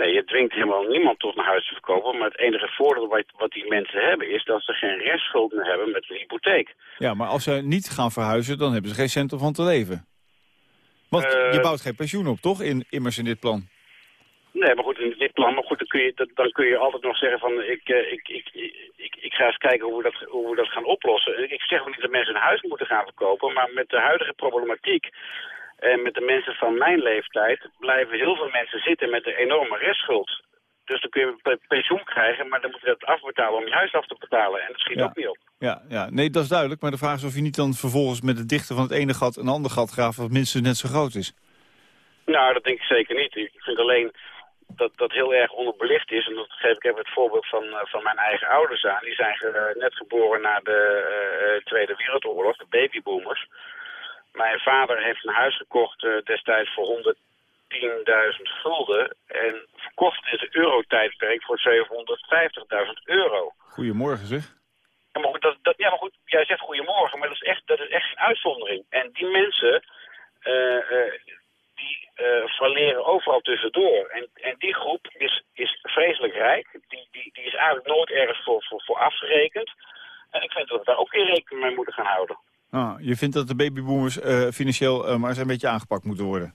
J: Nee, je dwingt helemaal niemand tot een huis te verkopen. Maar het enige voordeel wat, wat die mensen hebben is dat ze geen restschuld meer hebben met de hypotheek.
C: Ja, maar als ze niet gaan verhuizen, dan hebben ze geen cent om van te leven. Want
J: Eh,
C: je bouwt geen pensioen op, toch? In, immers in dit plan.
J: Nee, maar goed, in dit plan, maar goed, dan kun je, dat- dan kun je altijd nog zeggen van ik, eh, ik, ik, ik, ik ga eens kijken hoe we, dat, hoe we dat gaan oplossen. Ik zeg ook niet dat mensen een huis moeten gaan verkopen, maar met de huidige problematiek en met de mensen van mijn leeftijd blijven heel veel mensen zitten met een enorme restschuld. Dus dan kun je pe- pensioen krijgen, maar dan moet je dat afbetalen om je huis af te betalen. En dat schiet
C: Ja.
J: ook niet op.
C: Ja, ja, nee, dat is duidelijk. Maar de vraag is of je niet dan vervolgens met het dichten van het ene gat een ander gat graaft... wat minstens net zo groot is.
J: Nou, dat denk ik zeker niet. Ik vind alleen dat dat heel erg onderbelicht is. En dat geef ik even het voorbeeld van, eh, van mijn eigen ouders aan. Die zijn ge- net geboren na de eh, Tweede Wereldoorlog, de babyboomers. Mijn vader heeft een huis gekocht eh, destijds voor 110.000 gulden. En verkocht in het eurotijdperk voor 750.000 euro.
C: Goedemorgen, zeg.
J: Ja, maar goed, dat, dat, ja, maar goed, jij zegt goedemorgen, maar dat is echt, dat is echt geen uitzondering. En die mensen, eh, eh, die eh falleren overal tussendoor. En, en die groep is, is vreselijk rijk. Die, die, die is eigenlijk nooit ergens voor, voor, voor afgerekend. En ik vind dat we daar ook weer rekening mee moeten gaan houden.
C: Ah, je vindt dat de babyboomers eh, financieel eh, maar eens een beetje aangepakt moeten worden?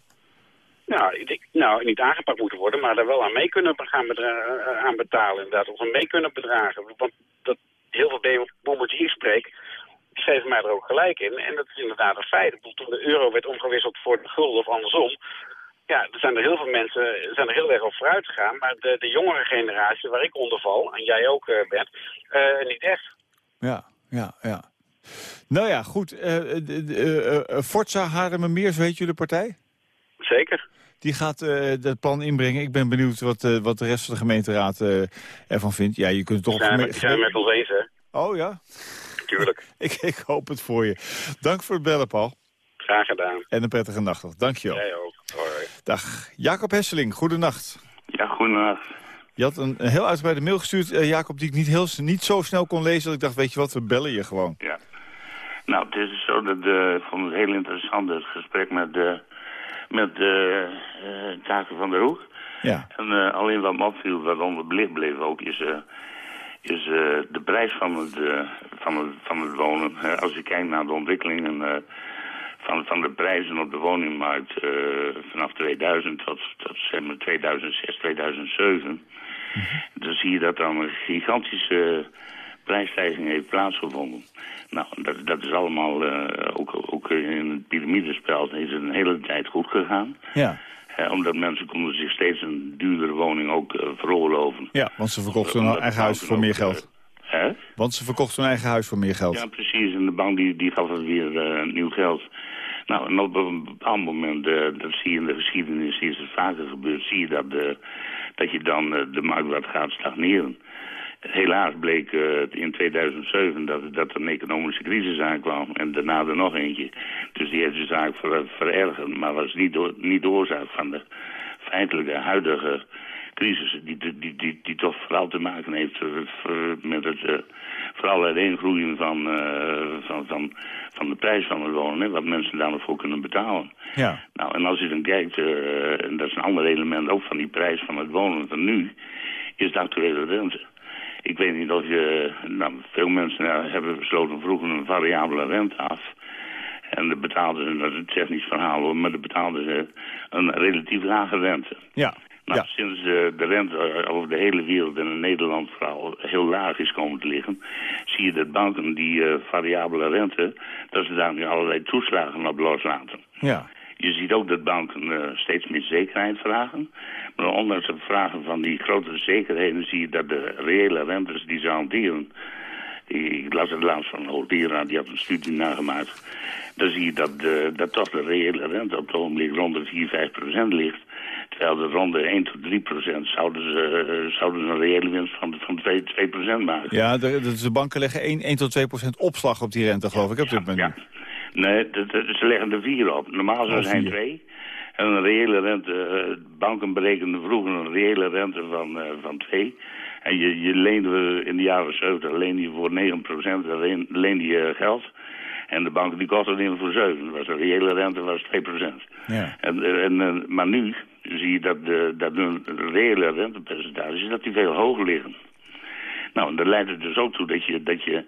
J: Nou, ik nou, niet aangepakt moeten worden, maar daar wel aan mee kunnen gaan eh, aan betalen. Inderdaad, of aan mee kunnen bedragen. Want dat, heel veel babyboomers die ik spreek, die geven mij er ook gelijk in. En dat is inderdaad een feit. Ik bedoel, toen de euro werd omgewisseld voor de gulden of andersom... Ja, er zijn er heel veel mensen zijn er heel erg op vooruit gegaan. Maar de, de jongere generatie, waar ik onder val, en jij ook bent, niet echt.
C: Ja, ja, ja. Nou ja, goed. eh, eh, eh, Forza Haarlemmermeer, zo heet jullie partij?
J: Zeker.
C: Die gaat eh dat plan inbrengen. Ik ben benieuwd wat, eh, wat de rest van de gemeenteraad eh, ervan vindt. Ja, je kunt het toch... Op
J: zijn, die met ons eens, hè?
C: Oh ja?
J: Tuurlijk.
C: ik, ik hoop het voor je. Dank voor het bellen, Paul.
J: Graag gedaan.
C: En een prettige nacht nog. Dank je wel.
J: Jij ook. Hoi.
C: Dag. Jacob Hesseling, goedenacht.
K: Ja, goedenacht.
C: Je had een, een heel uitgebreide mail gestuurd, Jacob, die ik niet, heel, niet zo snel kon lezen. Dat ik dacht, weet je wat, we bellen je gewoon.
K: Ja. Nou, het is zo dat eh, ik vond het heel interessant het gesprek met, de met de eh Taken van der Hoek.
C: Ja.
K: En eh, alleen wat me opviel, wat onderbelicht bleef ook, is, eh, is eh, de prijs van het, van het, van het wonen. Als je kijkt naar de ontwikkelingen van, van de prijzen op de woningmarkt vanaf 2000 tot, tot zeg maar 2006, 2007... dan zie je dat er een gigantische prijsstijging heeft plaatsgevonden. Nou, dat, dat is allemaal, eh, ook, ook in het piramidespel is het een hele tijd goed gegaan.
C: Ja.
K: Eh, omdat mensen konden zich steeds een duurdere woning ook eh, veroorloven.
C: ja, want ze verkochten hun eigen
K: de
C: huis voor meer geld.
K: Hè?
C: Want ze verkochten hun eigen huis voor meer geld.
K: Ja, precies. En de bank die, die gaf het weer nieuw geld. Nou, en op een bepaald moment, dat zie je in de geschiedenis, is het vaker gebeurd, zie je dat, eh, dat je dan de markt wat gaat stagneren. Helaas bleek eh, in 2007 dat, dat er een economische crisis aankwam en daarna er nog eentje. Dus die heeft de zaak ver, verergerd, maar was niet, door, niet de oorzaak van de feitelijke huidige crisis die, die, die, die, toch vooral te maken heeft eh, met het eh, vooral het ingroeien van, van, van, van de prijs van het wonen, wat mensen daar nog voor kunnen betalen.
C: Ja.
K: Nou, en als je dan kijkt, en dat is een ander element ook van die prijs van het wonen van nu, is de actuele rente. Ik weet niet of je, nou, veel mensen eh, hebben besloten vroeger een variabele rente af. En de betaalden ze, dat is een technisch verhaal hoor, maar de betaalden ze een relatief lage rente.
C: Ja.
K: Nou,
C: Ja.
K: sinds eh, de rente eh, over de hele wereld en in Nederland vooral heel laag is komen te liggen, zie je dat banken die variabele rente, dat ze daar nu allerlei toeslagen op loslaten.
C: Ja.
K: Je ziet ook dat banken eh, steeds meer zekerheid vragen. Maar ondanks het vragen van die grotere zekerheden zie je dat de reële rentes die ze hanteren... Ik las het laatst van een hoogleraar, die had een studie nagemaakt. Dan zie je dat, de, dat toch de reële rente op het ogenblik rond de 4, 5 procent ligt. Terwijl de rond de 1 tot 3 procent zouden ze, eh, zouden ze een reële winst van, van 2, 2 procent maken.
C: Ja, de, de, de banken leggen 1, 1 tot 2 procent opslag op die rente, geloof ik, op dit moment.
K: Ja. Nee, ze leggen er vier op. Normaal
C: Oh,
K: zijn
C: vier.
K: twee. En een reële rente, eh, banken berekenden vroeger een reële rente van, eh, van twee. En je, je leende in de jaren 70 leende je voor 9% leen- leende je geld. En de banken die kochten het in voor 7. Dat was een reële rente was 2%.
C: Ja.
K: En, en, eh, maar nu zie je dat de, dat de reële rentepercentages dat die veel hoger liggen. Nou, en dat leidt er dus ook toe dat je, dat je,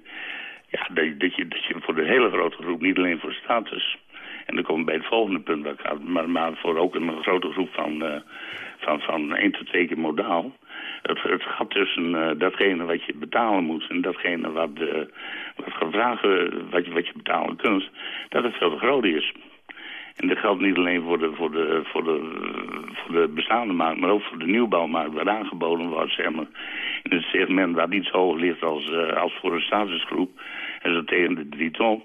K: dat, je- dat, je, voor de hele grote groep, niet alleen voor status, en dan komen we bij het volgende punt ik maar, maar voor ook een grote groep van, eh, van, van één tot twee keer modaal. Het, het gat tussen eh, datgene wat je betalen moet en datgene wat, eh, wat gevraagd wat, je, wat je betalen kunt, dat het veel te groot is. En dat geldt niet alleen voor de, voor, de, voor, de, voor de bestaande markt, maar ook voor de nieuwbouwmarkt waar aangeboden wordt, zeg maar. In het segment waar iets hoger ligt als, eh, als voor een statusgroep, en zo tegen de drie ton.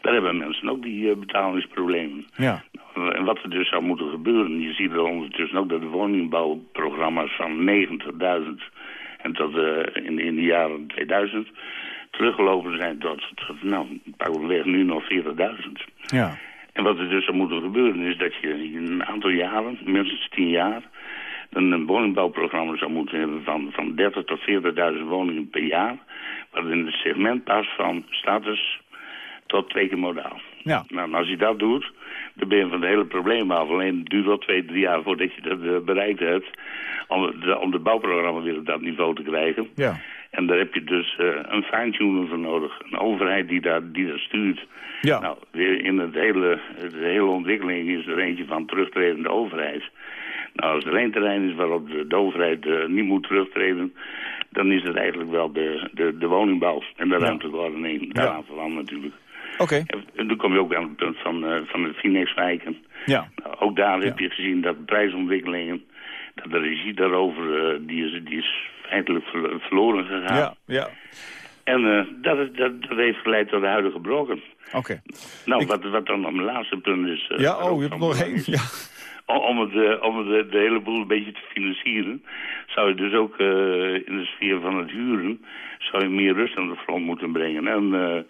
K: Daar hebben mensen ook die eh, betalingsproblemen.
C: Ja.
K: En wat er dus zou moeten gebeuren, je ziet er ondertussen ook dat de woningbouwprogramma's van 90.000 en tot eh, in, in de jaren 2000 teruggelopen zijn tot, tot nou, pakweg nu nog 40.000.
C: Ja.
K: En wat er dus zou moeten gebeuren is dat je in een aantal jaren, minstens 10 jaar, een, een woningbouwprogramma zou moeten hebben van, van 30 tot 40.000 woningen per jaar. Wat in het segment past van status tot twee keer modaal.
C: Ja.
K: Nou, en als je dat doet, dan ben je van het hele probleem af. Alleen het duurt wel twee, drie jaar voordat je dat eh, bereikt hebt. Om de, om de bouwprogramma weer op dat niveau te krijgen.
C: Ja.
K: En daar heb je dus eh, een fine-tuner voor nodig. Een overheid die dat, die dat stuurt.
C: Ja.
K: Nou, weer in het hele, de hele ontwikkeling is er eentje van terugtredende overheid. Nou, als er één terrein is waarop de, de overheid eh, niet moet terugtreden... dan is het eigenlijk wel de, de, de woningbouw en de ruimtelijke ordening. Daaraan verwant natuurlijk.
C: Oké.
K: En, dan kom je ook aan het punt van, eh, van de Finex-wijken.
C: Ja.
K: Nou, ook daar heb je gezien dat de prijsontwikkelingen... dat de regie daarover, eh, die, is, die is feitelijk ver- verloren gegaan.
C: Ja, ja.
K: En dat, is- dat, dat heeft geleid tot de huidige broken.
C: Oké.
K: Nou, wat, wat dan nog mijn laatste punt is...
C: Ja, oh, je hebt nog één. Ja.
K: Om het, eh, om het, eh, de hele boel een beetje te financieren... zou je dus ook eh, in de sfeer van het huren... zou je meer rust aan de front moeten brengen. En eh,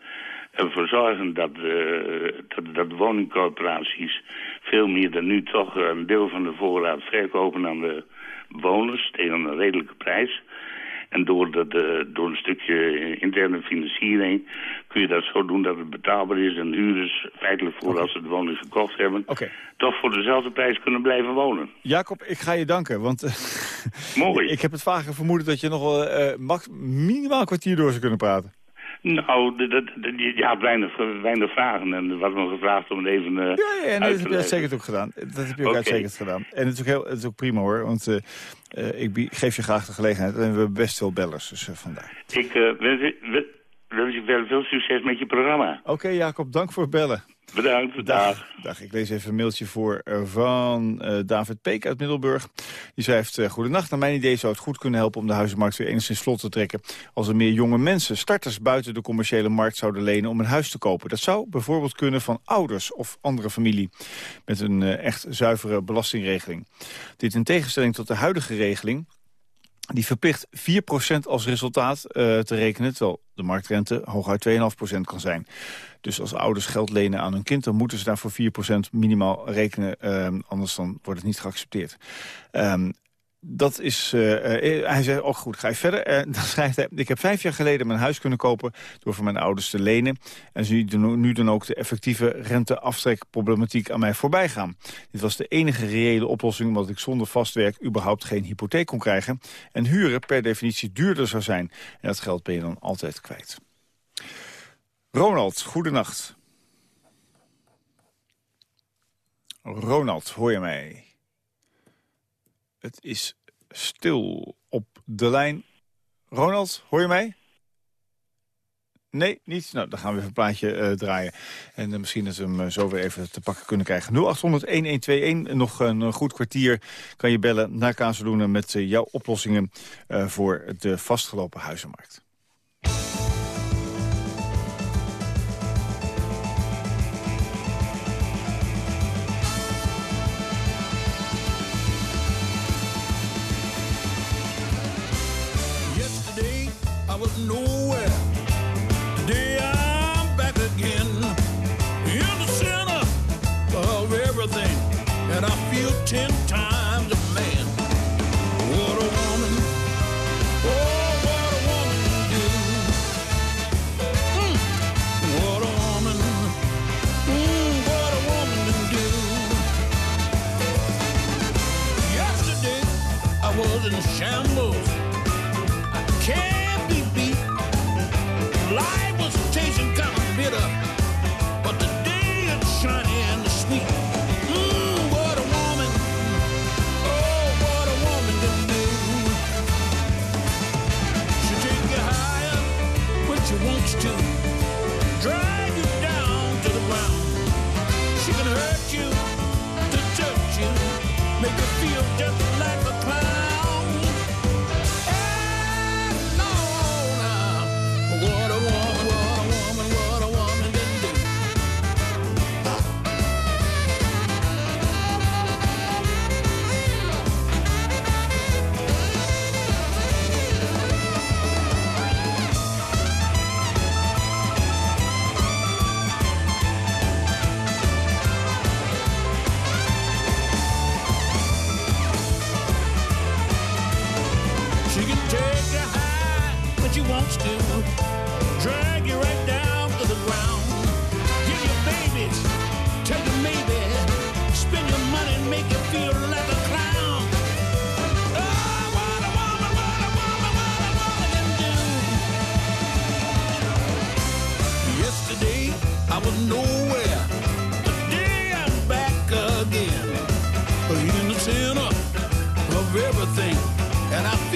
K: ervoor zorgen dat, eh, dat, dat woningcorporaties... veel meer dan nu toch een deel van de voorraad verkopen aan de bewoners... tegen een redelijke prijs... En door, dat, door een stukje interne financiering kun je dat zo doen dat het betaalbaar is. En huurders feitelijk voor als ze de woning gekocht hebben... Toch voor dezelfde prijs kunnen blijven wonen.
C: Jacob, ik ga je danken, want eh,
K: Mooi.
C: ik heb het vage vermoeden dat je nog wel eh, max, minimaal een kwartier door zou kunnen praten.
K: Nou, dat, je had weinig, weinig vragen en er was me gevraagd om het even eh
C: Ja, ja,
K: uit
C: dat heb je uitstekend ook gedaan. Dat heb je ook
K: Oké.
C: uitstekend gedaan. En het is ook, heel, het is ook prima hoor, want eh, eh, ik geef je graag de gelegenheid. En we hebben best veel bellers, dus vandaar.
K: Ik wens, je- wens- wens je wel veel succes met je programma.
C: Oké Jacob, dank voor het bellen.
K: Bedankt, dag.
C: Dag, ik lees even een mailtje voor eh, van eh, David Peek uit Middelburg. Die schrijft, eh goedenacht, naar mijn idee zou het goed kunnen helpen om de huizenmarkt weer enigszins vlot te trekken. Als er meer jonge mensen, starters buiten de commerciële markt zouden lenen om een huis te kopen. Dat zou bijvoorbeeld kunnen van ouders of andere familie met een echt zuivere belastingregeling. Dit in tegenstelling tot de huidige regeling die verplicht 4% als resultaat eh, te rekenen... terwijl de marktrente hooguit 2,5% kan zijn. Dus als ouders geld lenen aan hun kind... dan moeten ze daar voor 4% minimaal rekenen. eh, anders dan wordt het niet geaccepteerd. Ehm, dat is, eh, eh, hij zei, oh goed, ga je verder. Dan schrijft hij, ik heb vijf jaar geleden mijn huis kunnen kopen... door van mijn ouders te lenen. En zie nu dan ook de effectieve renteaftrekproblematiek aan mij voorbij gaan. Dit was de enige reële oplossing... omdat ik zonder vast werk überhaupt geen hypotheek kon krijgen. En huren per definitie duurder zou zijn. En dat geld ben je dan altijd kwijt. Ronald, goedenacht. Ronald, hoor je mij? Het is stil op de lijn. Ronald, hoor je mij? Nee, niet? Nou, dan gaan we even een plaatje eh, draaien. En eh, misschien dat we hem eh, zo weer even te pakken kunnen krijgen. 0800-1121, nog een goed kwartier kan je bellen naar Kazeldoenen... met jouw oplossingen voor de vastgelopen huizenmarkt.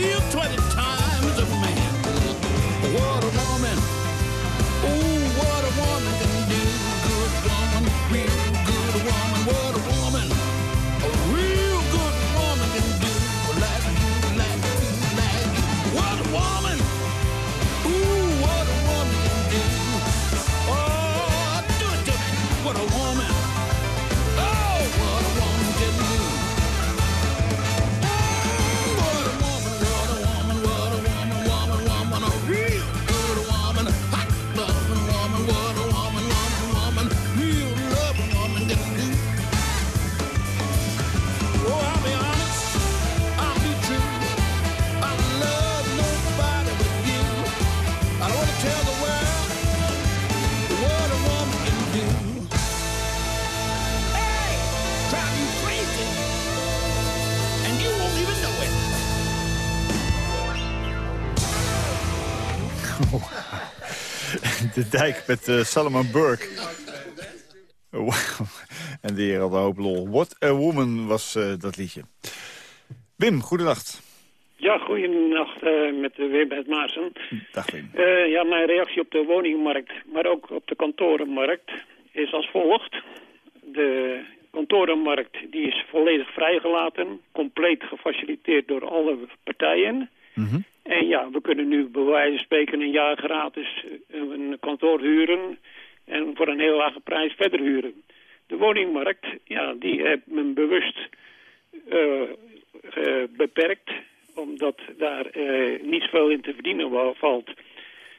L: you 20 times.
C: De dijk met eh, Salomon Burke. Wauw. En de heer had een hoop lol. What a Woman was eh, dat liedje. Wim, goedenacht.
M: Ja, goeienacht eh met uh, Wim uit Maarsen.
C: Dag Wim.
M: Ja, mijn reactie op de woningmarkt, maar ook op de kantorenmarkt, is als volgt. De kantorenmarkt die is volledig vrijgelaten, compleet gefaciliteerd door alle partijen. En ja, we kunnen nu bij wijze van spreken een jaar gratis eh, een kantoor huren en voor een heel lage prijs verder huren. De woningmarkt, ja, die heeft men bewust eh, eh, beperkt, omdat daar eh, niet zoveel in te verdienen valt.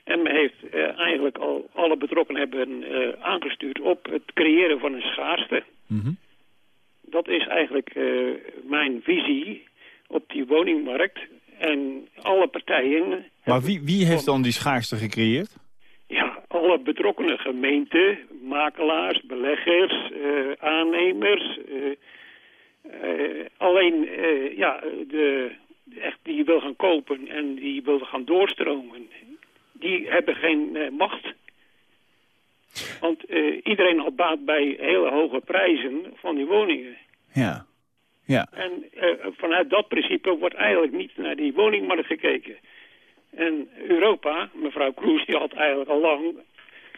M: En men heeft eigenlijk al alle betrokkenen hebben aangestuurd op het creëren van een schaarste. Dat is eigenlijk mijn visie op die woningmarkt. En alle partijen,
C: Maar wie, wie heeft dan die schaarste gecreëerd?
M: ja, alle betrokkenen, gemeenten, makelaars, beleggers, eh, aannemers. eh, eh, alleen, ja, de, echt die wil gaan kopen en die wil gaan doorstromen, die hebben geen macht. Want iedereen had baat bij hele hoge prijzen van die woningen.
C: Ja. Ja.
M: En eh, vanuit dat principe wordt eigenlijk niet naar die woningmarkt gekeken. En Europa, mevrouw Kroes, die had eigenlijk al lang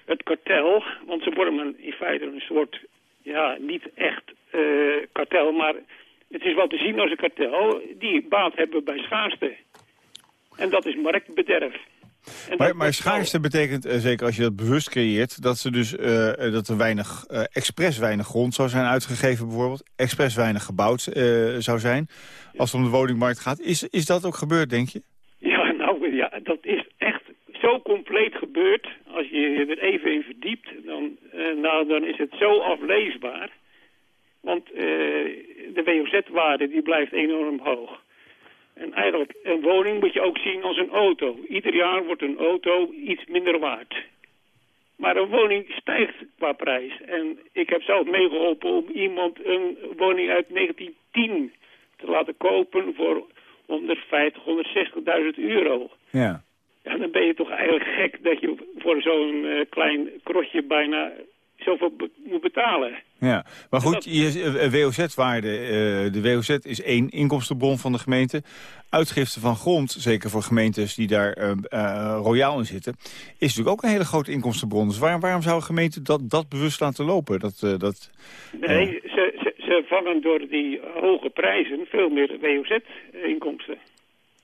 M: het kartel, want ze vormen in feite een soort, ja, niet echt eh, kartel, maar het is wel te zien als een kartel, die baat hebben bij schaarste. En dat is marktbederf.
C: Maar, schaarste betekent, eh, zeker als je dat bewust creëert... dat, ze dus, eh, eh, dat er weinig, eh, expres weinig grond zou zijn uitgegeven bijvoorbeeld. Expres weinig gebouwd zou zijn. Als het om de woningmarkt gaat. Is, is dat ook gebeurd, denk je?
M: Ja, nou ja, dat is echt zo compleet gebeurd. Als je er even in verdiept, dan, nou, dan is het zo afleesbaar. Want de WOZ-waarde die blijft enorm hoog. En eigenlijk, een woning moet je ook zien als een auto. Ieder jaar wordt een auto iets minder waard. Maar een woning stijgt qua prijs. En ik heb zelf meegeholpen om iemand een woning uit 1910 te laten kopen voor 150, 160.000 euro.
C: Ja.
M: Ja, dan ben je toch eigenlijk gek dat je voor zo'n eh, klein krotje bijna zoveel be- moet betalen.
C: Ja, maar goed, eh, WOZ-waarde, eh, de WOZ is één inkomstenbron van de gemeente. Uitgifte van grond, zeker voor gemeentes die daar eh, royaal in zitten... is natuurlijk ook een hele grote inkomstenbron. Dus waar- waarom zou een gemeente dat, dat bewust laten lopen? Dat, dat,
M: Nee, ze, ze, ze vangen door die hoge prijzen veel meer WOZ-inkomsten.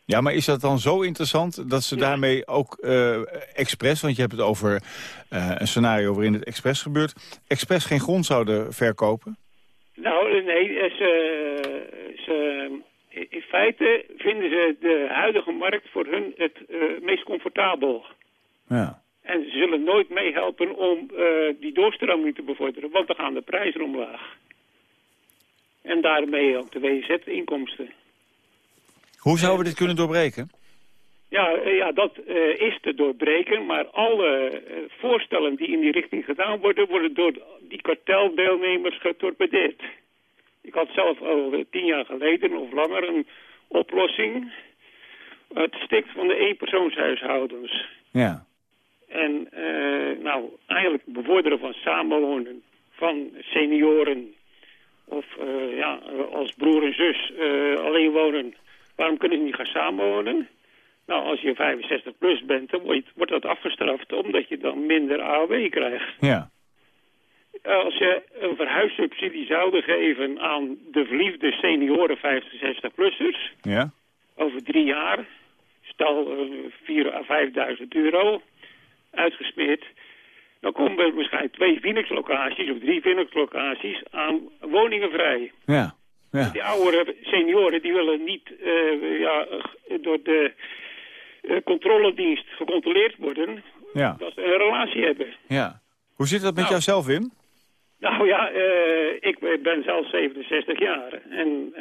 C: Ja, maar is dat dan zo interessant dat ze daarmee ook eh expres... want je hebt het over eh, een scenario waarin het expres gebeurt... expres geen grond zouden verkopen?
M: Nou, nee, eh, ze, ze, in feite vinden ze de huidige markt voor hun het meest comfortabel.
C: Ja.
M: En ze zullen nooit meehelpen om die doorstroming te bevorderen, want dan gaan de prijzen omlaag. En daarmee ook de WZ-inkomsten.
C: Hoe zouden we dit kunnen doorbreken?
M: Ja, eh, ja dat eh, is te doorbreken, maar alle eh, voorstellen die in die richting gedaan worden, worden door die karteldeelnemers getorpedeerd. Ik had zelf al eh, tien jaar geleden of langer een oplossing. Het stikt van de eenpersoonshuishoudens.
C: Ja.
M: En eh, nou, eigenlijk bevorderen van samenwonen, van senioren of eh, ja, als broer en zus eh, alleen wonen. Waarom kunnen ze niet gaan samenwonen? Nou, als je 65 plus bent, dan wordt, wordt dat afgestraft omdat je dan minder AOW krijgt.
C: Ja.
M: Als je een verhuissubsidie zouden geven aan de verliefde senioren 65-plussers
C: Ja?
M: over drie jaar, stel eh 4.000 à 5.000 euro, uitgesmeerd, dan komen er waarschijnlijk twee Phoenix-locaties of drie Phoenix-locaties aan woningen vrij.
C: Ja. Ja.
M: Die oudere senioren die willen niet eh, ja, door de eh, controledienst gecontroleerd worden
C: Ja.
M: dat ze een relatie hebben.
C: ja. Hoe zit dat met jouzelf, Wim?
M: Nou ja, eh, ik ben zelf 67 jaar en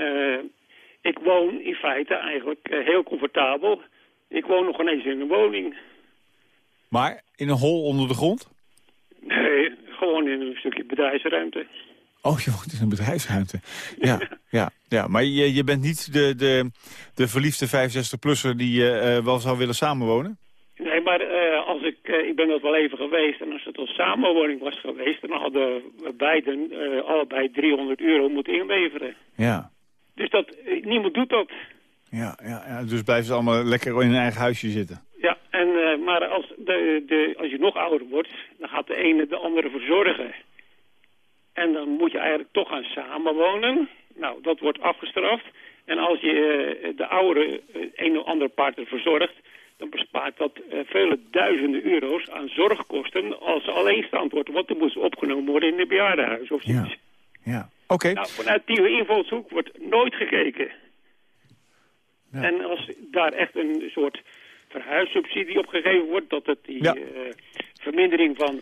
M: ik woon in feite eigenlijk heel comfortabel. Ik woon nog ineens in een woning.
C: Maar in een hol onder de grond?
M: Nee, gewoon in een stukje bedrijfsruimte.
C: Oh, je woont in een bedrijfsruimte. Ja, ja, ja. maar je, je bent niet de, de, de verliefde 65-plusser die eh, wel zou willen samenwonen?
M: Nee, maar eh, als ik, eh, ik ben dat wel even geweest en als het een samenwoning was geweest, dan hadden we beiden allebei 300 euro moeten inleveren.
C: Ja.
M: Dus dat, niemand doet dat.
C: Ja, ja, ja, dus blijven ze allemaal lekker in hun eigen huisje zitten.
M: Ja, en, maar als, de, de, als je nog ouder wordt, dan gaat de ene de andere verzorgen. En dan moet je eigenlijk toch gaan samenwonen. Nou, dat wordt afgestraft. En als je eh, de oudere eh, een of andere partner verzorgt... dan bespaart dat eh, vele duizenden euro's aan zorgkosten... als ze alleenstaand wordt. Want dan moet ze opgenomen worden in een bejaardenhuis of zoiets.
C: Ja, oké.
M: Nou, vanuit die invalshoek wordt nooit gekeken.
C: Ja.
M: En als daar echt een soort verhuissubsidie op gegeven wordt... dat het die
C: Ja.
M: Vermindering van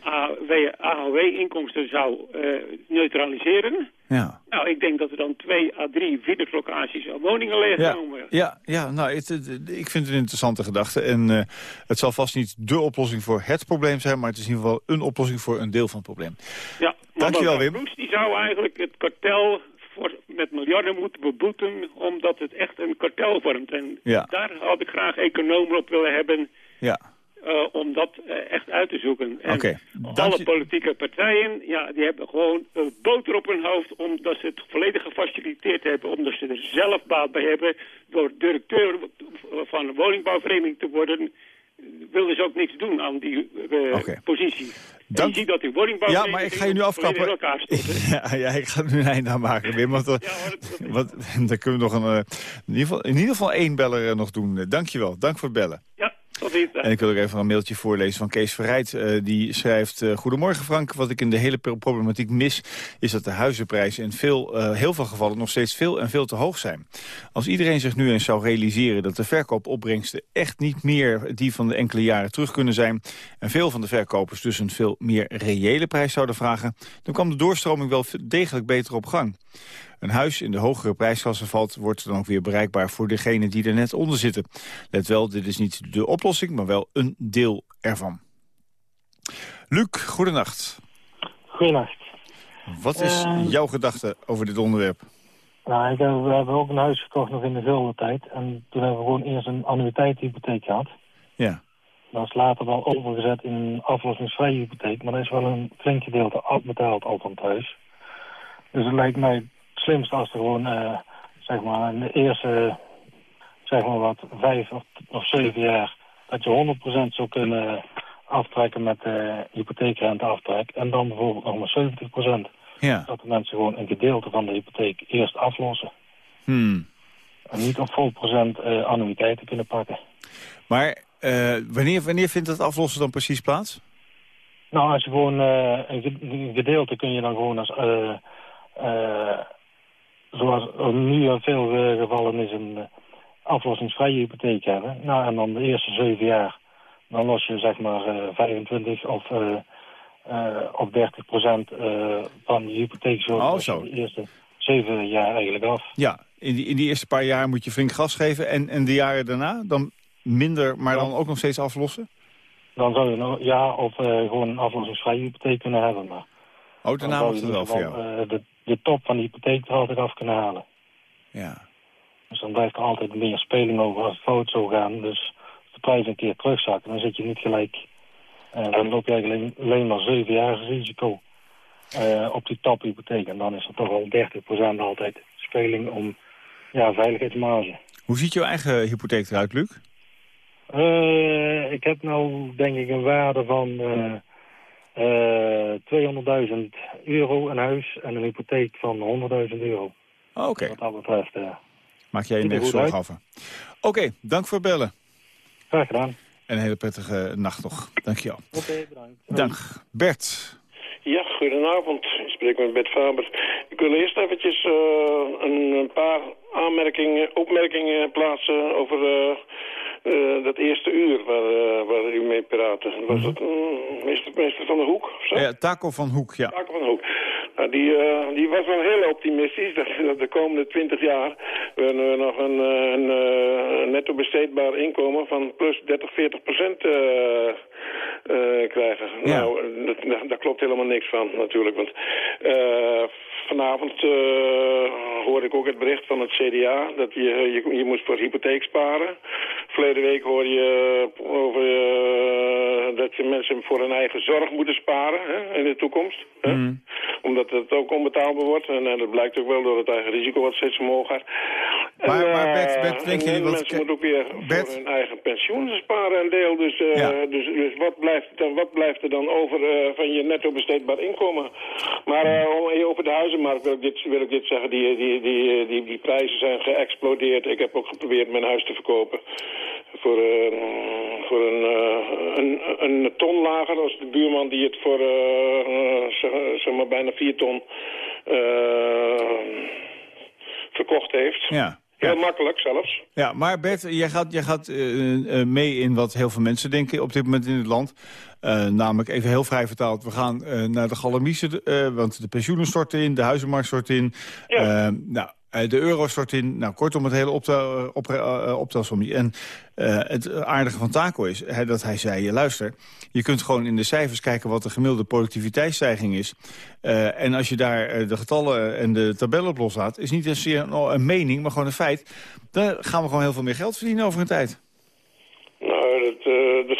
M: AHW-inkomsten zou eh, neutraliseren...
C: Ja.
M: Nou, ik denk dat er dan twee à drie vinderslocaties aan woningen
C: Ja,
M: leegkomen.
C: ja, ja nou, het, het- ik vind het een interessante gedachte. En eh, het zal vast niet dé oplossing voor het probleem zijn... maar het is in ieder geval een oplossing voor een deel van het probleem.
M: Ja, maar
C: Dankjewel,
M: mevrouw
C: Wim.
M: Die zou eigenlijk het kartel voor, met miljarden moeten beboeten... omdat het echt een kartel vormt. En
C: Ja.
M: daar had ik graag economen op willen hebben...
C: Ja,
M: eh, om dat eh, echt uit te zoeken. En alle
C: je-
M: politieke partijen, ja, die hebben gewoon eh, boter op hun hoofd... omdat ze het volledig gefaciliteerd hebben, omdat ze er zelf baat bij hebben... door directeur van een woningbouwvereniging te worden... wilden ze ook niks doen aan die eh, positie.
C: Dank-
M: je ziet dat die
C: ja
M: woningbouwvereniging...
C: maar ik ga je nu afkappen.
M: elkaar.
C: Ja, ja, ik ga er nu een einde aan maken, Wim. Want, dan kunnen we nog een, in, ieder geval, in ieder geval één beller nog doen. Dankjewel, dank voor het bellen. En ik wil ook even een mailtje voorlezen van Kees Verrijt. Eh, die schrijft, eh, Goedemorgen Frank, wat ik in de hele pro- problematiek mis... is dat de huizenprijzen in veel, eh, heel veel gevallen nog steeds veel en veel te hoog zijn. Als iedereen zich nu eens zou realiseren dat de verkoopopbrengsten... echt niet meer die van de enkele jaren terug kunnen zijn... en veel van de verkopers dus een veel meer reële prijs zouden vragen... dan kwam de doorstroming wel degelijk beter op gang. Een huis in de hogere prijsklasse valt, wordt dan ook weer bereikbaar voor degene die er net onder zitten. Let wel, dit is niet de oplossing, maar wel een deel ervan. Luc, goedenacht.
N: Goedenacht.
C: Wat is
N: Eh,
C: jouw gedachte over dit onderwerp?
N: Nou, ik heb, we hebben ook een huis gekocht nog in de tijd. En toen hebben we gewoon eerst een annuïteitshypotheek gehad.
C: Ja.
N: Dat is later wel overgezet in een aflossingsvrije hypotheek. Maar er is wel een flink gedeelte afbetaald al van het huis. Dus het lijkt mij het slimste als er gewoon, eh, zeg maar, in de eerste, zeg maar wat, vijf of, of zeven jaar... dat je 100% zou kunnen aftrekken met de hypotheekrenteaftrek. En dan bijvoorbeeld nog maar 70%.
C: Ja.
N: Dat de mensen gewoon een gedeelte van de hypotheek eerst aflossen.
C: Hmm.
N: En niet op vol procent eh, annuïteiten kunnen pakken.
C: Maar eh, wanneer, wanneer vindt dat aflossen dan precies plaats?
N: Nou, als je gewoon een ge- een gedeelte kun je dan gewoon als... zoals nu in veel eh, gevallen is een eh, aflossingsvrije hypotheek hebben. Nou, en dan de eerste zeven jaar, dan los je zeg maar eh 25 of, eh of 30 procent van je hypotheek zo,
C: Oh, zo.
N: de eerste zeven jaar eigenlijk af.
C: Ja, in die, in die eerste paar jaar moet je flink gas geven. En, en de jaren daarna dan minder, maar dan ook nog steeds aflossen?
N: Dan zou je nog, ja, of gewoon een aflossingsvrije hypotheek kunnen hebben. Maar
C: Oh, daarna was het wel voor jou.
N: de, de top van de hypotheek er altijd af kunnen halen.
C: Ja.
N: Dus dan blijft er altijd meer speling over als het fout zou gaan. Dus als de prijs een keer terugzakt, dan zit je niet gelijk... eh, dan loop je eigenlijk alleen, maar zeven jaar risico eh, op die tophypotheek. En dan is er toch wel 30% altijd speling om ja, veiligheidsmarge.
C: Hoe ziet jouw eigen hypotheek eruit, Luc?
N: Eh, ik heb nou denk ik een waarde van eh, eh, 200.000 euro een huis en een hypotheek van 100.000 euro.
C: Oh, Oké.
N: Wat dat betreft. eh.
C: Maak jij je
N: goed
C: zorgen over. Oké, dank voor het bellen.
N: Graag gedaan.
C: En een hele prettige nacht nog. Dank je wel.
N: Oké, bedankt.
C: Dag. Bert.
O: Ja, goedenavond. Ik spreek met Bert Faber. Ik wil eerst eventjes eh, een, een paar aanmerkingen, opmerkingen plaatsen over eh, dat eerste uur waar, eh, waar u mee praatte. Was dat mm, meester, meester Van der Hoek of zo?
C: Ja, Taco van Hoek, ja.
O: Taco van der Hoek. Nou, die, eh, die was wel heel optimistisch dat, dat de komende 20 jaar we, nog een, een, netto besteedbaar inkomen van plus 30, 40 procent krijgen. Nou, dat, dat, daar klopt helemaal niks van natuurlijk. Want vanavond hoorde ik ook het bericht van het CDA dat je, je, je moet voor hypotheek sparen. Verleden week hoorde je over eh, mensen voor hun eigen zorg moeten sparen hè, in de toekomst. Hè?
C: Mm.
O: Omdat het ook onbetaalbaar wordt. En eh, dat blijkt ook wel door het eigen risico wat steeds omhoog gaat.
C: Maar-
O: en,
C: maar
O: eh,
C: Bert- Bert, wat-
O: mensen moeten ook weer
C: Bert?
O: voor hun eigen pensioen sparen een deel. Dus, eh,
C: Ja.
O: dus, dus wat, blijft dan, wat blijft er dan over eh, van je netto besteedbaar inkomen? Maar eh, om- over de huizenmarkt wil ik dit, wil ik dit zeggen. Die, die, die, die, die prijzen zijn geëxplodeerd. Ik heb ook geprobeerd mijn huis te verkopen. Voor, eh, voor een, eh, een, een ton lager als de buurman die het voor eh, zeg, zeg maar bijna vier ton eh, verkocht heeft.
C: Ja.
O: Heel makkelijk zelfs.
C: Ja, maar Bert, jij gaat, jij gaat mee in wat heel veel mensen denken op dit moment in het land. Namelijk, even heel vrij vertaald, we gaan naar de galamiezen, want de pensioenen storten in, de huizenmarkt stort in. Eh, nou, de euro stort in. Nou, kortom, het hele eh, op, eh, optelsommetje. En eh, het aardige van Taco is hè, dat hij zei, eh, luister, je kunt gewoon in de cijfers kijken wat de gemiddelde productiviteitsstijging is. Eh, en als je daar eh, de getallen en de tabellen op loslaat, is niet eens een, een mening, maar gewoon een feit. Dan gaan we gewoon heel veel meer geld verdienen over een tijd.
O: Nou, eh, dat, dat,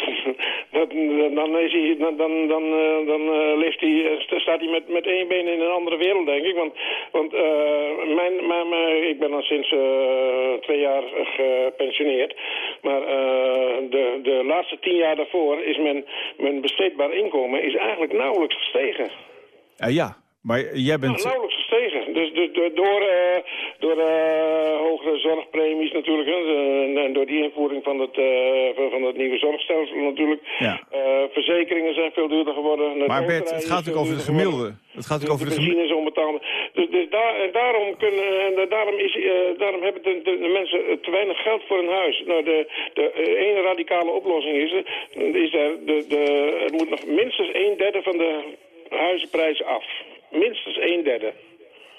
O: dan, is hij, dan, dan, dan, eh, dan eh, hij, eh, sta- staat hij met, met één been in een andere wereld, denk ik. Want, want eh, mijn, mijn, mijn- ik ben al sinds eh, twee jaar gepensioneerd. Maar eh, de, de laatste tien jaar daarvoor is mijn, mijn besteedbaar inkomen is eigenlijk nauwelijks gestegen.
C: Eh, ja, maar jij bent...
O: Nou, nauwelijks gestegen. Dus, dus door, eh, door eh, hogere zorgpremies natuurlijk. Hè, en, door die invoering van het, van, het nieuwe zorgstelsel natuurlijk.
C: Ja.
O: Verzekeringen zijn veel duurder geworden. De
C: Maar Bert, het gaat ook over de gemiddelde. Het gaat ook over de
O: de
C: gemiddelde.
O: benzine is onbetaalbaar. Dus, dus daar, en daarom, kunnen, en da- daarom, is, daarom hebben de, de, de mensen te weinig geld voor een huis. Nou, de, de ene radicale oplossing is, er, is er, de, de, er moet nog minstens een derde van de huizenprijs af. Minstens een derde.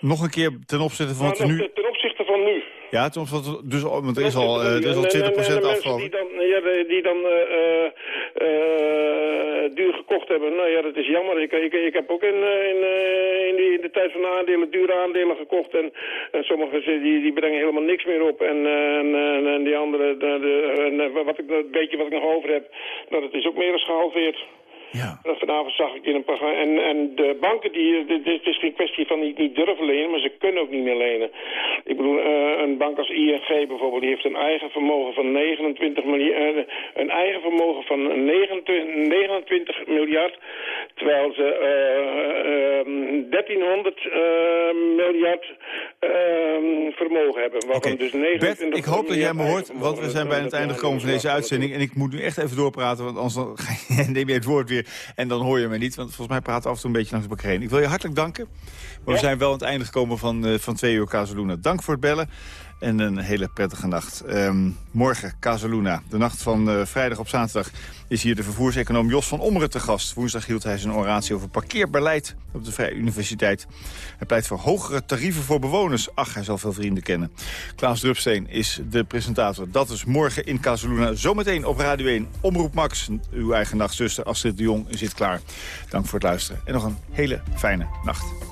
C: Nog een keer ten opzichte van nu...
O: ten opzichte van nu.
C: Ja, ten opzichte van- dus, want er is al, eh, er is al
O: En-
C: 20%
O: en- en de mensen
C: afgevallen.
O: die dan, ja, de- die dan eh, eh, duur gekocht hebben, nou ja, dat is jammer. Ik, ik, ik heb ook in, in, in, die, in de tijd van de aandelen dure aandelen gekocht. En, en sommigen die, die brengen helemaal niks meer op. En, en, en, die andere, de, de, en, wat ik, het beetje wat ik nog over heb, nou, dat is ook meer dan gehalveerd.
C: Ja.
O: Vanavond zag ik in een programma. En, en de banken, die, dit, dit is geen kwestie van niet, niet durven lenen, maar ze kunnen ook niet meer lenen. Ik bedoel, eh, een bank als ING bijvoorbeeld, die heeft een eigen vermogen van 29 miljard. een eigen vermogen van 29, 29 miljard. Terwijl ze eh, eh, 1300 eh, miljard eh, vermogen hebben. Waarvan dus 29
C: Bert, ik hoop dat jij me hoort, want we zijn bijna het einde gekomen van deze uitzending. En ik moet nu echt even doorpraten, want anders neem je het woord weer. En dan hoor je me niet, want volgens mij praten we af en toe een beetje langs elkaar heen. Ik wil je hartelijk danken. Maar we zijn wel aan het einde gekomen van, eh, van twee uur Casaluna. Dank voor het bellen en een hele prettige nacht. Ehm, morgen Casaluna, de nacht van eh, vrijdag op zaterdag... is hier de vervoerseconoom Jos van Ommeren te gast. Woensdag hield hij zijn oratie over parkeerbeleid op de Vrije Universiteit. Hij pleit voor hogere tarieven voor bewoners. Ach, hij zal veel vrienden kennen. Klaas Drupsteen is de presentator. Dat is morgen in Casaluna. Zometeen op Radio 1. Omroep Max, uw eigen nachtzuster Astrid de Jong zit klaar. Dank voor het luisteren en nog een hele fijne nacht.